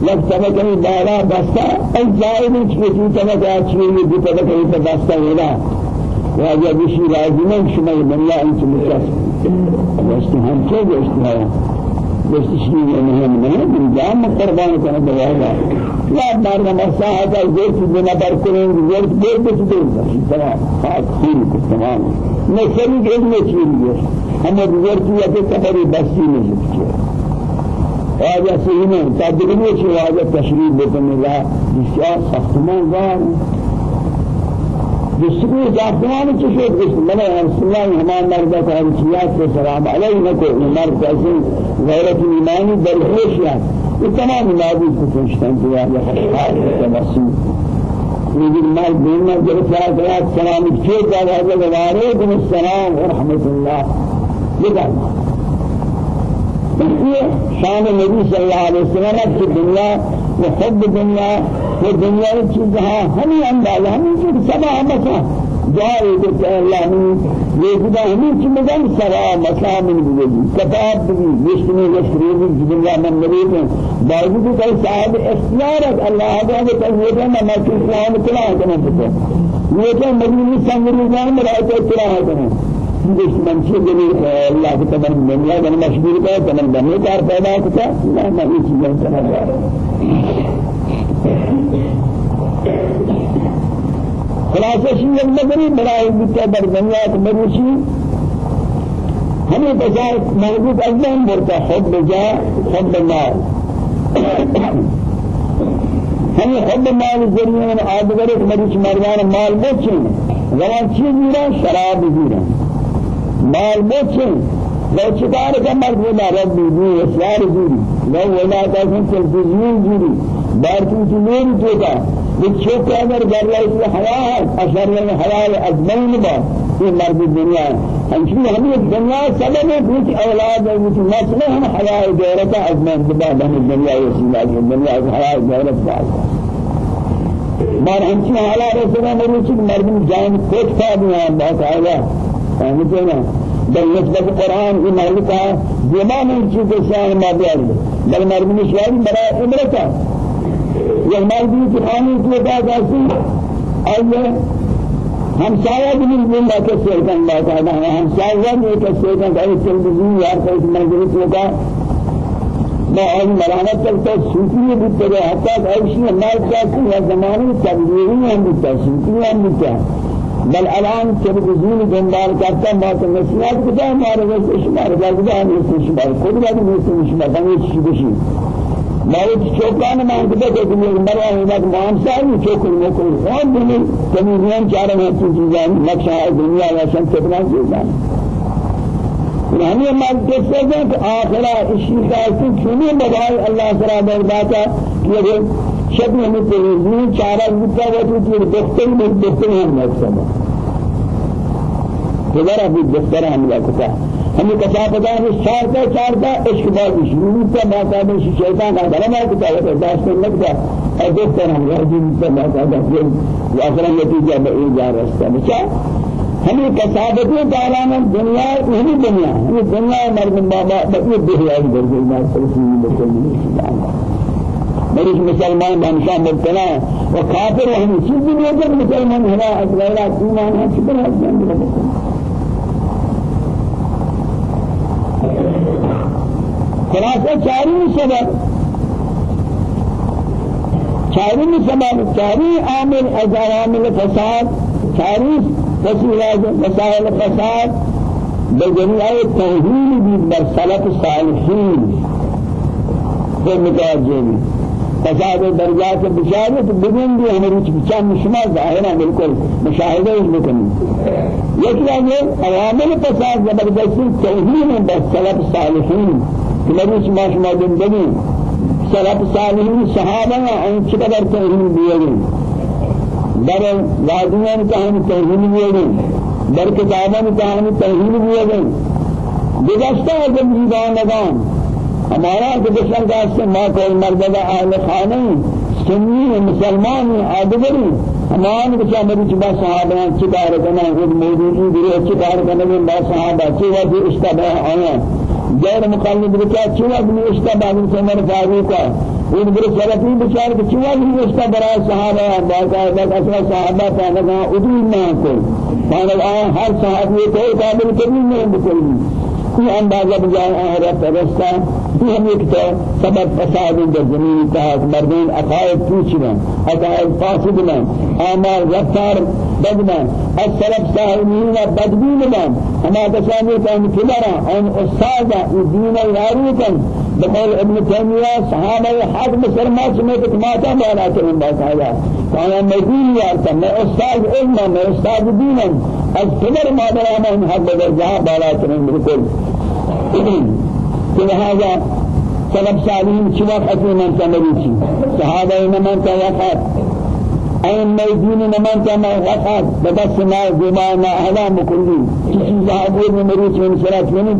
لگ سب کریں دارا بستا ای جائے نہیں چکی تمہیں کیا چیئے یہ بھی پتہ کہیں تو بستا ہوگا واجہ بشی لازمان شما دنیا انت واشتی ہم چه گوشتی ہے گوشتی شیئی مهم نہیں دن جام قربان کنه دوالا لا مارنا مساحة زورت بنا بر کنن زورت بیر بس بشی تمام خاک خیر تمام. نسلی که علم چیل گوش ہمیں زورتی یا کہ کبری بسی نہیں چیئے واجہ سینے تدریمی چی واجہ تشریف بکنی لا بسیار ساختمان دار جسمی جاہدان چشید بسم اللہ رسول اللہ ہمان مردہ تحریچیات کے سلام علیہ نکو مرد ایسے غیرت ایمانی درخوش یا یہ تمام نابود کو پوچھتاں کہ یا خشحال تبسیم لیکن مرد دینا جب سلام سلام چیز جا حضرت وعلیکم السلام ورحمت اللہ یہ شان نبی صلی اللہ علیہ وسلم کی دنیا وحب دنیا وہ دنیا کی چیزیں ہمیں اندازہ ہمیں جو سبا مسا دعائے کہ اللہ نے یہ خدا ہمیں چیزیں سرا مسا من بگی کتاب بگی جسمی رسول دنیا میں مرید ہیں باوجود کہ صاحب اختیار اللہ تعالی کا یہ ہے میں کہ اسلام کلا ہے کہ یہ کہ مدینی سنگری جان میں رہتے کلا ہے کہ جس منشی دلی اللہ کے تمام دنیا میں مشغول ہے تمام دنیا کار پیدا ہوتا ہے اللہ میں یہ چیزیں کرنا خلاصہ شیء المدنی برای بتا در دنیا کے مروشی ہمیں بجائے موجود اجلان برتا حب جا حب مال ہمیں حب مال ذریعے آدگر ایک مروش مردان مال بچیں زمان چی زیرا شراب زیرا مال بچن لو چکار کا مرد ولا رب بھی اسرار زیری لو ولا کا تلفزیون زیری دار کی چیزیں تو کا بچوک اگر گھر لا حیا ہے اشر حیا ازمین با. یہ مرد دنیا. ہمشی ہمیں دنیا سبب أولاد ہے. کچھ نسل ہم حیا غیرت ازمین بدا بن دنیا یہ سیلا دنیا حیا غیرت با مار ہمشی حالا رسول چیز مرد جان کوٹ کا دیا. بہت اعلی سمجھے نا بل نسبت قرآن کی مالکہ زمان ان چیزیں شاہ ما بیار بل مرد نشواری برای عبرتا یہ مرضی کی خانی کی بات ایسی آئیے ہم سایہ بھی زندہ کسے کن بات آدھا ہے ہم سایہ بھی کسے کن کہ اس تلویزیون یار کا اس مجلس ہوگا میں آئی مرانت چلتا سوچی بھی تیرے حتی ایسی ہمارے چاہتے ہیں زمانے تبلیغی ہم بھی چاہتے سوچی ہم بھی چاہتے بل الان تلویزیون دنبال کرتا ما تو نصیحت کجا ہمارے ویسے شمار جلدہ ہم اس شمار خود بھی نہیں شمار ہمیں چیز بشی باید چوکان مان کده که دیگه مرا هیچ مان سالی چوکن مکن خون دیگه تمیزیان چاره میں چیزان نقشہ دنیا و شان کتنا چیزان ہمیں مال کیسے ہیں کہ آخرہ اسی کا چنی بدائے اللہ تعالی برباتا کہ شب میں تمیزیان چارہ بتا وہ تو دفتر میں دفتر ہم مقصد ہے خدا رب دفتر ہم لگتا ہمیں کسافتا ہے چار کا چار کا عشق بار شروع کا باقاعدہ شیطان کا درم ہے کہ وہ داشت لگتا اور دفتر ہم راضی سے باقاعدہ پھر آخر نتیجہ بے جا رستہ بچا ہمیں کسابتیں تعالیٰ دنیا نہیں دنیا یہ دنیا مرد بابا بقیت بہیاری درجہ بات رسول اللہ صلی اللہ میری مسلمان بانشاء مبتلا و کافر و ہمیں چیز بھی نہیں مسلمان ہلا اکبرہ ایمان ہے شکر ہے خلاصہ چاری سبب چاری سبب چاری عامل از عوامل فساد چاری وسیلہ مسائل فساد بجميع التوحيد بالسلف الصالحين متوجه فساد درجات بشارت بدون بھی ہماری چم شما ظاہرا بالکل مشاہدہ اس میں کمی یکی عوامل فساد زبردستی توحید بالسلف الصالحين نبی شما شما زندگی سلف صالحین صحابہ ان چقدر توحید دیے در وادیان کا ہم توحید دیے در کتابان کا ہم توحید دیے گزشتہ زندگان نگان ہمارا گزشتہ کا سے ما کوئی مردہ اہل خانہ سنی مسلمان آدگری ہمان کچھ میری چبا صحابہ چکار کرنا خود موجودی دیے چکار کرنا با صحابہ چوا دی اشتباہ آیا غير مقلد بچا چوا بھی اشتا بعد سے عمر فاروق کا ان بر سلفی بچار کہ چوا بھی اشتا برا صحابہ باقاعدہ أصلا صحابہ پانا ادوی نہ کو پانا ہر صحابی کو قابل کرنی نہیں بکلی یہ اندازہ بجائے آخرت رستہ یہ ہم ایک تو سبب فساد در زمین تحت مردین عقائد پوچھنا عقائد فاسد میں آمار رفتار بدنا السلف صاحبین بدبین بان ہما کسانی کان کبرا أن استاد دین یاروکن بقول ابن تیمیہ صحابہ حق مسلمان سمیت کماتا بالا کرن بات آیا کانا مدین یارتا میں استاد علم میں استاد دین از کبر مادر آمان حق بدر جہاں بالا کرن بالکل لہذا سلف صالحین چی وقت من تمریچی صحابہ من توقت أين ميدين نمان بدس ما جماع ما هلا مكلي چیز حاضر میں مریض میں شرط میں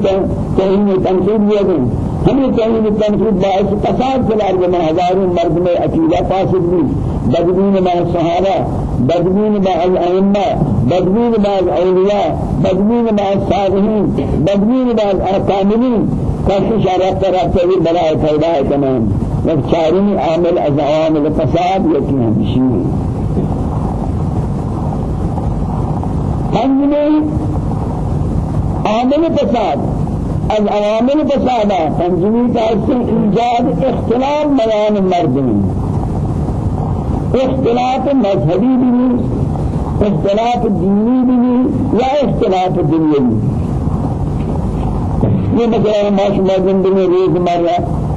تہین تنقید دیا گئے ہمیں تہین تنقید باعث فساد کے لارے میں ہزاروں مرد میں عقیدہ فاسد بھی بدبین ما صحابہ بدبین ما الائمہ بدبین ما الاولیاء بدبین ما الصالحین بدبین ما الکاملین کافی شرط رفته بلا پیدا ہے تمام وچارین عامل از عوامل فساد یکی ہمشی پنجمی عامل فساد. از عوامل فساد پنجمی کا ایجاد اختلاف بیان مردمی. اختلاف مذهبی بھی اختلاف دینی بھی یا اختلاف دنیوی یہ مثلا ما شما زندگی روز مرہ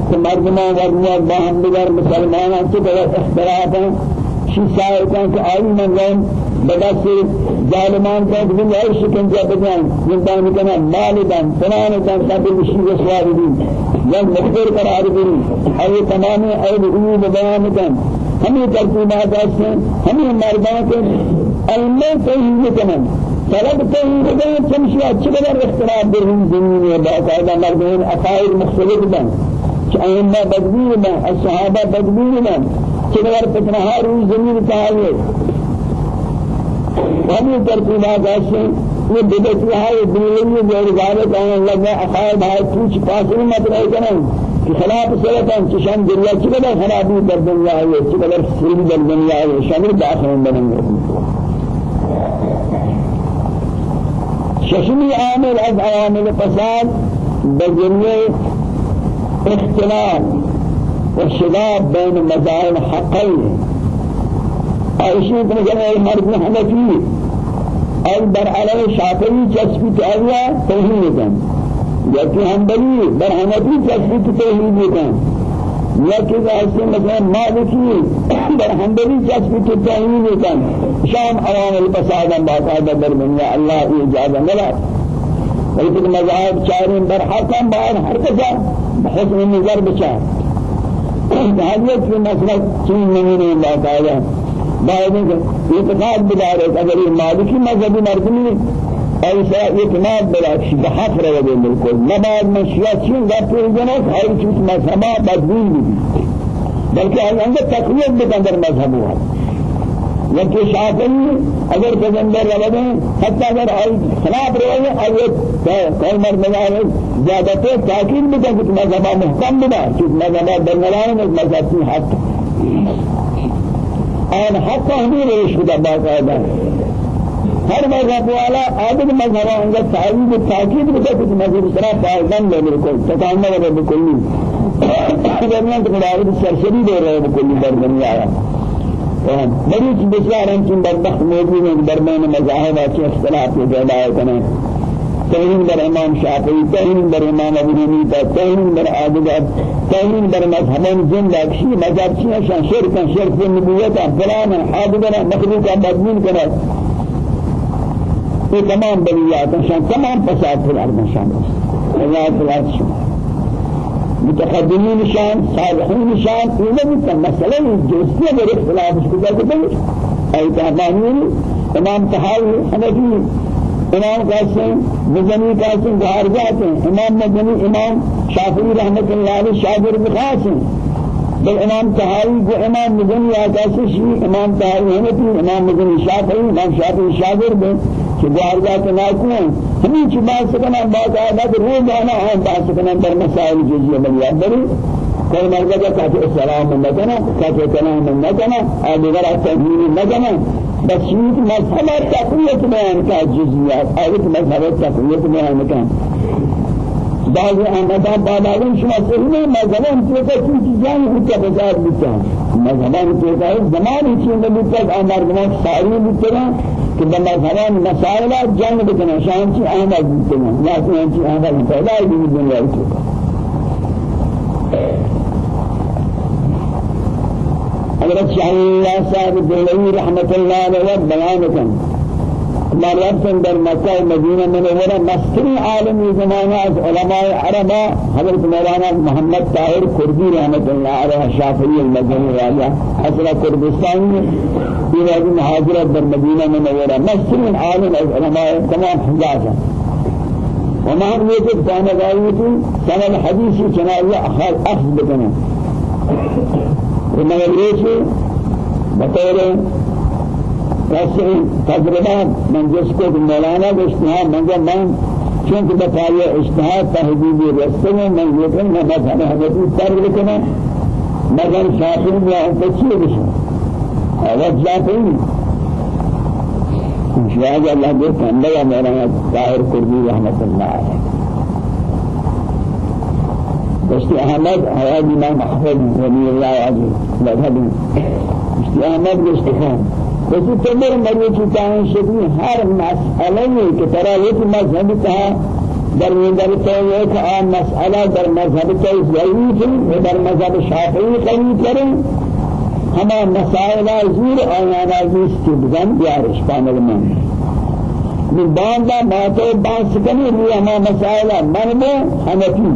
کہ مردمان ورنیات باہم دیگر مسلمان ہیں کہ اختلاف ہیں شی سائقان کہ آئی من گئن بدست ظالمان کا دل ہے شکنجہ بجان زندان کنا مال دان فلان دان قبل شی وسوار دی یا مخبر قرار دی اور تمام عیب عیوب بیان کن ہمیں ترتیبات ہیں ہمیں مردان کے علم توحید کنن طلب توحید کنن چمشی اچھی قدر اختلاف درہم زمین ہے باقاعدہ مردین عقائد مختلف بن ائمہ بدبیر بن الصحابہ بدبیر بن چقدر فتنہ روز زمین تعالی ہمیں ترتیبات ہیں۔ یہ بدعت ہے دنیا جو رضالت ہے اللہ عقائد ہے کچھ پاسوں مت رہے کنن کہ خلاف سلطان چشان دنیا چقدر خرابی در دنیا ہے چقدر سری در دنیا ہے شامل داخل بنیں گے۔ ششمی عامل از عوامل فساد بجنية اختلاف۔ والشباب بين مذاهب حقين. عائشة بن جمال مرد حنفي أو بر على شافعي جسبي تعالى توحيد كان يأتي حنبلي بر حنفي جسبي توحيد كان يأتي واسطے مثلا مالكي بر حنبلي جسبي توحيد كان شام عوامل فساد باقاعدة در دنیا الله إجازة ملا ولكن مذاهب چارين بر حكم بعد حركة بحسن النظر بشار هذه في مسألة شيء من الله تعالى بعد اعتقاد بدارت اگر یہ مالکی مذہبی مردمی ایسا اعتماد بلاش بحق رو بالکل نباید مشیات چین گفت جنات ہر چیز مذہبہ بدبین بھی بلکہ اندر تقویت بکندر مذہب ہوا لكن شافعي اگر پیغمبر روادے حتى اگر خلاف روایے آئی کل مرد مزاہے زیادہ تو تاکید بکن کہ مذہبہ محکم بنا کہ مذہبہ درنلائن ایک مذہب کی حق آن حق ہمیں روش خدا باقاعدہ ہر مذہب والا عابد مذہب انگا تعویب تاکید بکن کہ مذہب سرا فائدن لے بالکل تکامل رب بکلی درمیان تو خداوند سرسری دے رہے بکلی در دنیا آیا بڑی چیز بسیار ہیں کہ بدبخت موجود ہیں درمیان مذاہب اچھے اختلاف پیدا کریں تہین در امام شافعی تہین در امام ابو حنیفہ تہین در عابدات تہین در مذہبان جن لکشی مذہب چیئے شان شرکن شرک نبوت فلان عابدنا مخلوق مدمین کرے یہ تمام بلیات شان تمام فساد فی الأرض شان۔ اللہ تعالی متقدمين شان صالحين شان إذا مثلا جزء من اختلاف كذا كذا أي تهانين إمام تحاوي حنفي إمام قاسم مزني قاسم بهارجات إمام مزني إمام شافعي رحمة الله عليه شاعر بخاسم بل إمام تحاوي وإمام مزني قاسم شيء إمام تحاوي حنفي إمام مزني شافعي إمام شافعي شاعر به کہ بارگاہ نہ کو ہمیں چھ بات سکنا بات آداب روز آنا ہم بات سکنا در مسائل جزیہ بلیا بری کوئی مرد کا کہتے السلام نہ کرنا کہتے کلام نہ کرنا اور دیگر تحمیل نہ کرنا بس یہ مسئلہ تقویت بیان کا جزیات آیت مسئلہ تقویت بیان کا بعض آمدان بعداً شما صحیح مذهبان توقع چون چیزانی ہوتا بزار بیتا مذهبان توقع زمان چیز نبیتا آمردمان ساری بیتا کہ بمذهبان مسائل جنگ بکنا شانچی آمد بیتا لیکن انچی آمد پیدا بھی دنیا توقع حضرت شاہ اللہ صاحب دلوی رحمت اللہ علیہ بیان کن ما رفتن در مکہ مدینہ منورہ مستری عالمی زمانہ از علماء عربہ حضرت مولانا محمد طاہر کردی رحمت اللہ علیہ شافعی المدنی راجہ حضرت کردستانی بیوادی محاضرت در مدینہ منورہ مستری عالم از علماء تمام حجاز وما هم يجب كان غايتي كان الحديث جنائية أخذ بكنا وما يليش بطور رسل تجربہ من جس کو مولانا اجتہاد منظر من چونکہ بتائیے اجتہاد تحدیدی رسل میں من یہ کہ میں مذہب حضرتی ترک لکنا مگر میں ہم پچھے بشن اور جافعی شاید اللہ کے بندہ یا مولانا طاہر قربی رحمت اللہ علیہ۔ دست احمد حیات امام محفظ رضی اللہ عنہ مذہب دست احمد کے استفام اسی تمر مری کی چاہیں شدی ہر مسئلہ کہ ترا یہ مذہب کا در در تو ایک عام مسئلہ در مذہب کا ضعیف ہے در مذہب شافعی قوی کریں ہما مسائل زور آیانا جیستی بزن بیارش پانل من من باندہ ماتو باس کنی لی ہما مسائل من میں حنفی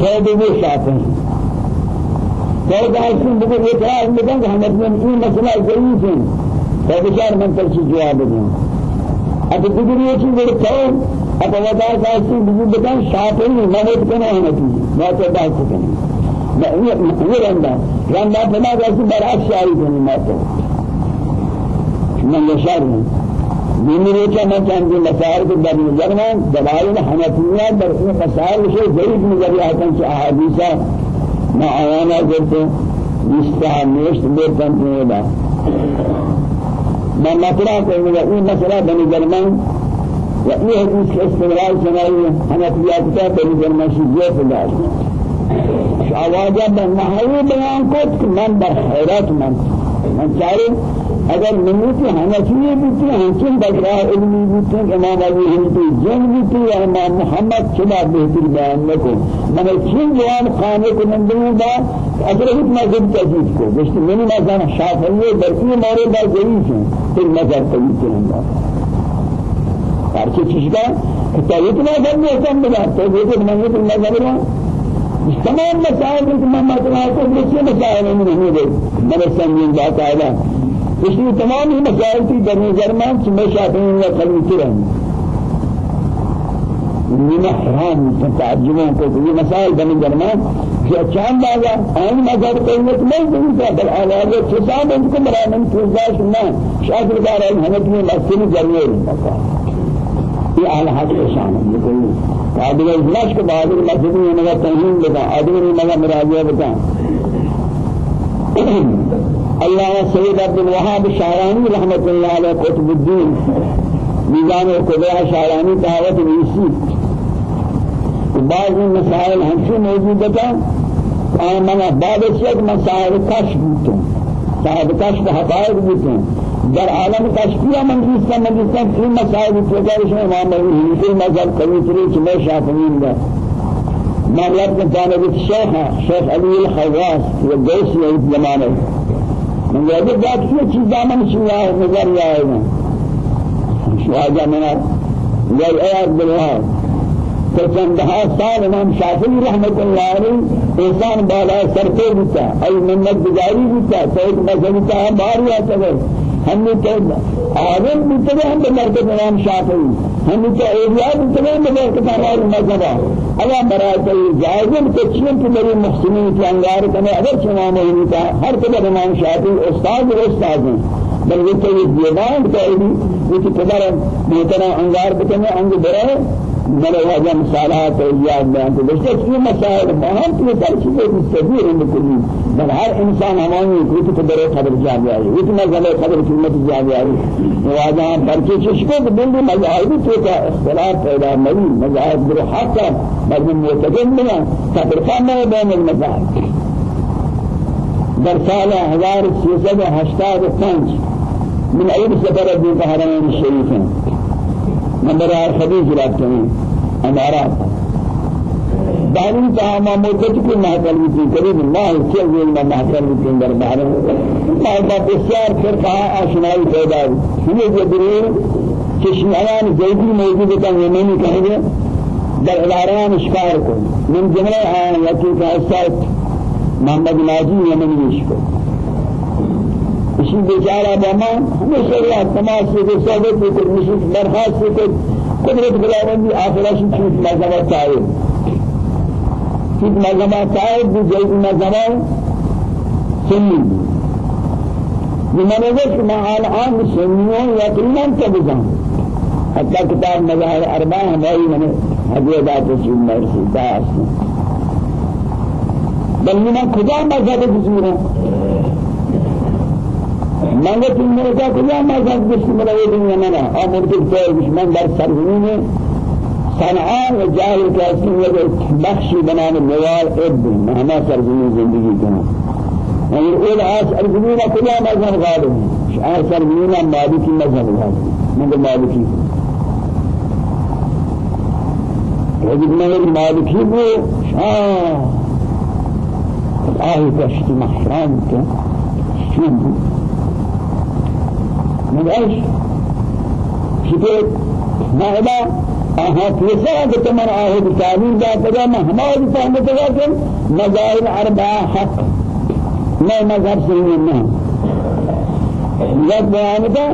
قید وہ شاتے ہیں قید آسن بگر بکن کہ حنفی من این مسئلہ ضعیف ہیں چار من ترچی جواب دیں اب دیگر یہ چیز بڑھ کہو اب ودا کاسی بزرگ بکن شاتے ہیں منت کنا حنفی ماتو باس کنی یہ رندا رندا بنا جیسے برعکس شاہی بنی ماتو من یشار میں دینی روچا میں چاہتے ہیں مسائل کے در نظر میں دلائل حنفیہ در ان مسائل سے ضعیف نظر آتا ہے کہ ما آیانا جلتے نشتہ نشت بیتن تنیدا میں مطرح کرنے گا این مسئلہ بنی جرمان و این حدیث کے استقرار سنائی حنفیہ کتاب بنی جرمان شیئے فلال آوازہ بنحوی بیان کت من در حیرت من من چاہے اگر منوتی حنفی بیتی ہنچن بگراہ علمی بیتی امام علی ہنفی جن بیتی یا امام محمد چلا بہتر بیان لکو من چین جوان خانے کو من دوں با اگر ہت مذہب تجید کو۔ بشت منی مذہب شافعی برکی مارے با ضعیف ہیں۔ پھر مذہب تجید کریں گا پرچے چشکا کہ تجید مذہب میں حکم بنا تجید مذہب تمام مسائل کے میں مطلع کو دوسرے مسائل میں نہیں دے میں سمجھیں بات آیا اس لیے تمام مسائل کی در نظر میں میں شافعی و خلیفہ رہے من حرام تعجبوں کو یہ مسائل بنی جرمان کہ چاند آگا آن مذہب قیمت نہیں دیں گا بل علاوہ حساب ان کو مرامن پوزاش نہ شاکر دار ہمیں مسئلہ جرمے یہ اعلی حد شان ہے کوئی قابل اجلاس کے بعد مسجد میں نگا تنظیم بتا آدمی نے نگا مراجعہ بتا۔ اللہ سید عبد الوهاب شاعرانی رحمت اللہ علیہ قطب الدین میزان القدرہ شاعرانی تحاوت ریسی بعض مسائل ہمشو موجود بتا من بعد از مسائل کشف بودتون صاحب کشف حقائق بودتون در عالم تشکیه من جیستا من جیستا این مسائل پرکارش امام مهدی هیچ مذهب قوی تری که میں شافعین دا من رب جانب الشيخ شيخ علي الخواص والدوسي في زمانه. من يجب ذات في چیزا من شواه نظر آئے شو آجا منا غير آيات بالوهاب فچندها سال امام شافعی رحمت اللہ علیہ إنسان بالا سرتے بتا ای منت گزاری بتا سید مذہبی تا باری آتا ہم نے کہ آدم بتنے ہم مرتے امام شافعی. ہم نے کہ اولیاء بتنے ہم مرتے ہمارے مذہب اگر مراد جائز کہ چین کے میرے محسنین کے انگار کنے اگر امام نہیں تھا ہر قدر امام شافعی استاد و استاد. ہیں بل یہ تو دیوان کا یہ کہ قدر محترم انگار بتنے انگ برائے من واجه مثالات وياد بيان تو مسائل مهم في ترشيد السبيل لكل بل هر انسان همانی کوئی تو بڑے خبر جا گیا ہے اتنا زیادہ خبر قیمت جا گیا ہے۔ واجه پرچے چشکو کہ دل میں مذاہب تو کا اختلاف پیدا نہیں مذاہب در حق بل معتقد بنا تفرقہ میں بین المذاہب۔ در سال 1385 من عيد سفر ابن الحرمين الشريفين نمبر حدیث رابطے ہیں امارات دارین تاما مدت کی محفل بھی قریب ماہ چل گئی میں محفل بھی دربار میں بسیار پھر کہا آشنائی پیدا ہوئی یہ جبریل چشمیان زیدی موجود تھا یہ کہیں گے در الاران اشکار کو من آن یکی کا حصہ محمد ناجی یمنی اشکار اسی بیچارہ بما ہمیشہ اللہ تمام سے سبب کو کر مشک برخاست سے کر قدرت بلاوندی آخرت چیز مذہب چاہے چیز مذہب چاہے بھی جلد مذہب سنی بمعنى ذلك مع الآن سنيون يقينا تبزان حتى كتاب مذاهب أربعة هذه من هذه ذات الشيء مرسي داس بل من خدا مذهب بزورا تم میرے کا کیا مذہب جس میں رہے دنیا میں نا اور مجھے کوئی دشمن در سرزمین میں صنعاء و کے اصلی وجہ بخشی بنانے موال اب مہما سرزمین زندگی کرنا اور اول آس سرزمین کیا مذہب غالب ہے شعار سرزمین مالکی مذہب غالب مگر مالکی وجد میں مالکی وہ شاہ آهی کشتی محرام که شون مگرش شکر نهدا آها پیسا کہ تمہار آہد تعلیم جاتا گا میں ہماری فهمت گا کہ مظاہر أربع حق. میں مذہب سے نہیں یاد بیان کا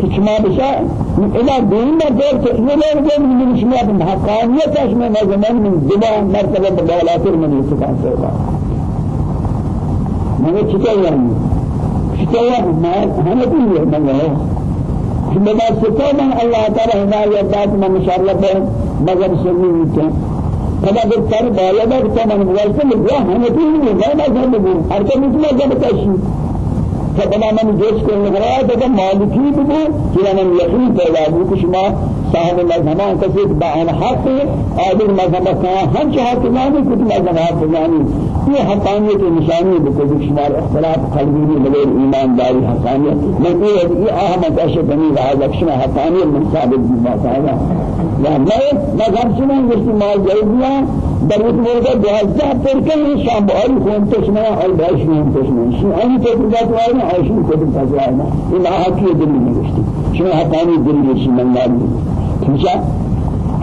کچھ ما بشا إلى دين ما دور تقبل دين من مش ما بحقانية إيش من زمان من دبا مرتبة بدولات من يسكان سوا ما هو كتير يعني كتير ما هم تقول ما هو بما ستومن الله تعالى هنا يبدأ من مشارلة مگر سنی بکر بالا بکر من واسه میگه همه تیمی نه نه نه هر کمی تو جب تاشی فبنا من جوش کو نگرا تو مالکی بو کہ من یقین پیدا ہو کہ شما صاحب مذہبان کسی بعن حق عادل مذہب کا ہم چاہتے ہیں کہ مذہب یعنی یہ حقانیت نشانی بکل شمار اختلاف قلبی میں بغیر ایمانداری حقانیت. میں یہ اہم اشیاء بنی رہا لکشنا حقانیت من ثابت بھی بات ہے یا میں مذہب سنا استعمال جائزیاں در ایک موقع دوازدہ فرقے ہیں شام بہاری خون تشنا اور باش خون تشنا شو آنی تو بات وارنا عائشہ کو بھی تجربہ ان حقیقت دل میں گشتی شنو حقانی دل میں من اللہ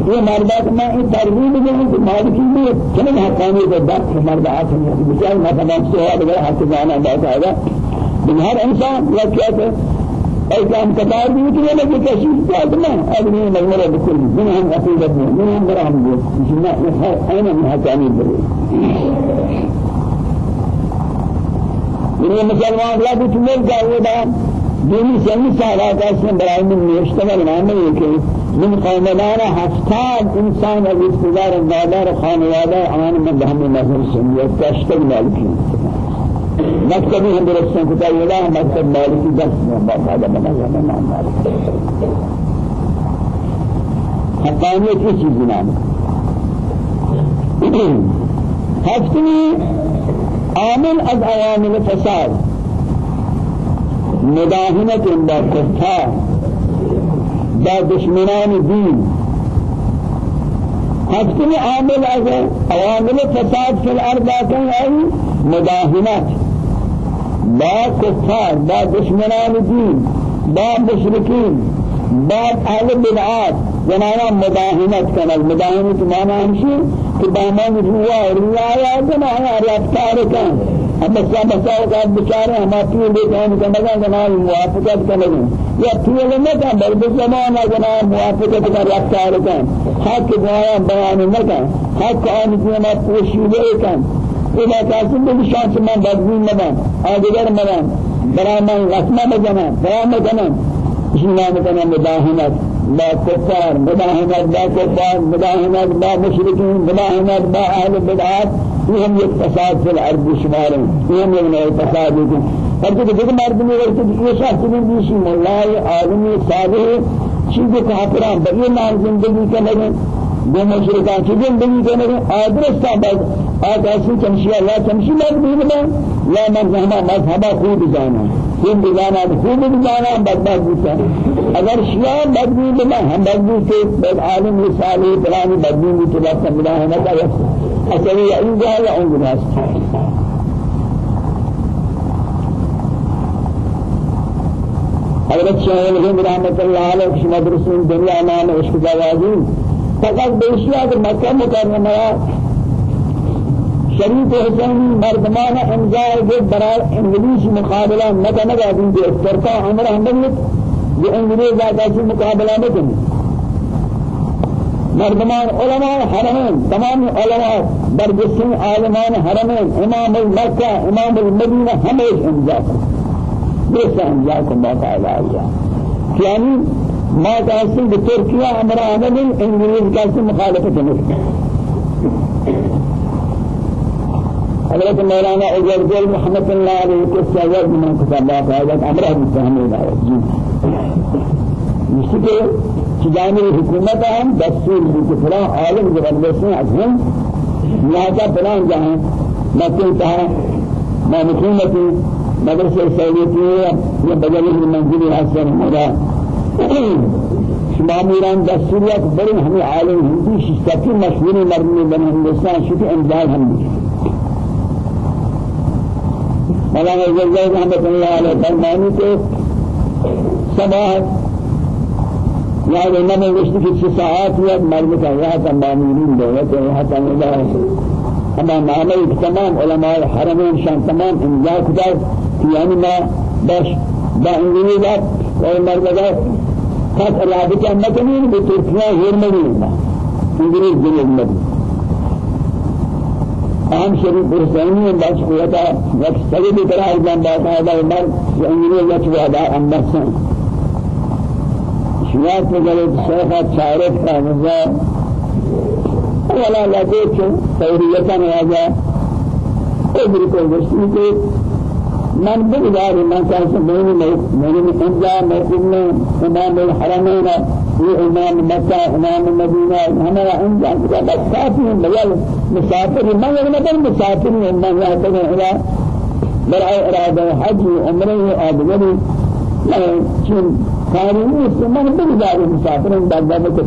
یہ مردات میں یہ ترغیب دیں کہ مالکی میں چند حقانی کو دست مرد آسن ہے بچائے مثلا سوال اگر حق جانا بات آئے ہر إنسان یا کیا کہ أي كان كتاب بھی کہ لگے کہ شيء بات میں ابني مجمرہ بكل. من هم عقيدة من هم برام جنا اين من حقانی بره یہ مسلمان بھی دینی سنی سارا کا اس میں برائے میں مشتمل نام ہے کہ من قومدار هفتاد انسان از اقتدار دادار خانواده آن من به همین نظر سنیت کشتگ مالکی. مکتبی هم درستن کتا یلا مکتب مالکی دست میں باقاعدہ بنا جانا نام مالکی حقانیت کی چیزی نام هفتمی عامل از عوامل فساد. مداهنت با کفار با دشمنان دین. حتمی عامل از عوامل فساد فی الأرض کن ای مداهنت. با کفار با دشمنان دین با مشرکین با أهل بدعات. جنانا مداهنت کنن مداهنت معنی همشی کہ بامان روا روایا جنانا رفتار کن. ہم بچہ بچہ کا بیچارے ہم اپنے لے کام کرنا جناب موافقت کرنا یا پھر نہ کہ بلد زمانہ جناب موافقت کا رفتار کن حق گوایا بیان نہ کن حق ان کی ما پوشیدے کن اذا قاسم بھی شانس میں بدبین نہ بن اگر مران برامن رسمہ بجنا برامن جنا اسی نام کا مداہنت با کفار مداہنت با کفار مداہنت با مشرکین مداہنت با اہل بدعات۔ یہ ہم ایک فساد فی الأرض شمار ہیں یہ ہم ایک نئے فساد ہیں ہر تو دیکھ مرد میں ورتے یہ شخص بھی مولا آدمی صالح چیز کافران بڑی نام زندگی کا لگے دو مشرکان کی زندگی کا لگے آدرس بس آج ایسی چمشی اللہ چمشی مرد بھی بنا یا مذہبہ مذہبہ خوب جانا۔ خوب جانا خوب جانا بدبخت بوتا اگر شیعہ بدبی بنا ہم بدبی سے بد عالم صالح فلانی بدبی بھی تو بات سمجھا ہے نہ أصلي يا إنجا يا أنجاز حضرت شاہ الہم رحمت اللہ علیہ کش مدرسین دنیا نام عشق جوازی فقط بیشیا کہ مکہ مکرمہ شریف حسینی مردمان امزاء کے برای انگلیس مقابلہ نہ نہ دیں گے۔ ترکا عمر احمد یہ انگریز سے مقابلہ نہ مردمان علماء حرمين تمام علماء برجسين عالمان حرمين امام المكة امام المدينة هميش امزاق ليس امزاق الله تعالى عليها يعني ما تحصل بتركيا أمر عمل انجليز كاسي مخالفة نفسه حضرت مولانا عجر جل محمد الله عليه وسلم من كتابات هذا امره بالفهم لا يجوز مشكلة جانب حکومت ہم دستور بھی کہ فلاں عالم زبردستی از ہم لہذا فلان جہاں مکہ تہا ما حکومتی مدرسہ سعودیتی یا بدل منزل حسن مدا شما میران دستوریات بڑے ہمیں عالم ہندی شستی مشہوری مرمی بن ہندوستان شکی امداد ہم۔ بھی مولانا جزائی رحمت اللہ علیہ فرمانی کے سباہ يعني ما نشتي في ساعات يا مرمت يا تمامين ده يا تمام أما معامل تمام علماء الحرمين شان تمام إمضاء كتاب يعني ما بس بانجلي لا والمرمت خاص العادة ما كمان بتركيا غير مدينة إنجليز جنوب مدينة أهم شريف برساني باش قوتا وقت سجد ترى الجنب هذا المر وإنجليز يتوى هذا أمرسان شوات مجلد شيخ شارف كامزا ولا لديك تورية هذا ادرك المسلمين من بغدار من كان سمعني من إنجا مكنا إمام الحرمين وإمام مكة إمام المدينة هنا إنجا بس كافي بجال مسافر ما يغلب مسافر من يهتم إلى برعي إرادة حج أبغني لا شيء؟ قانوني استعمال بغدار مسافر بعد ذلك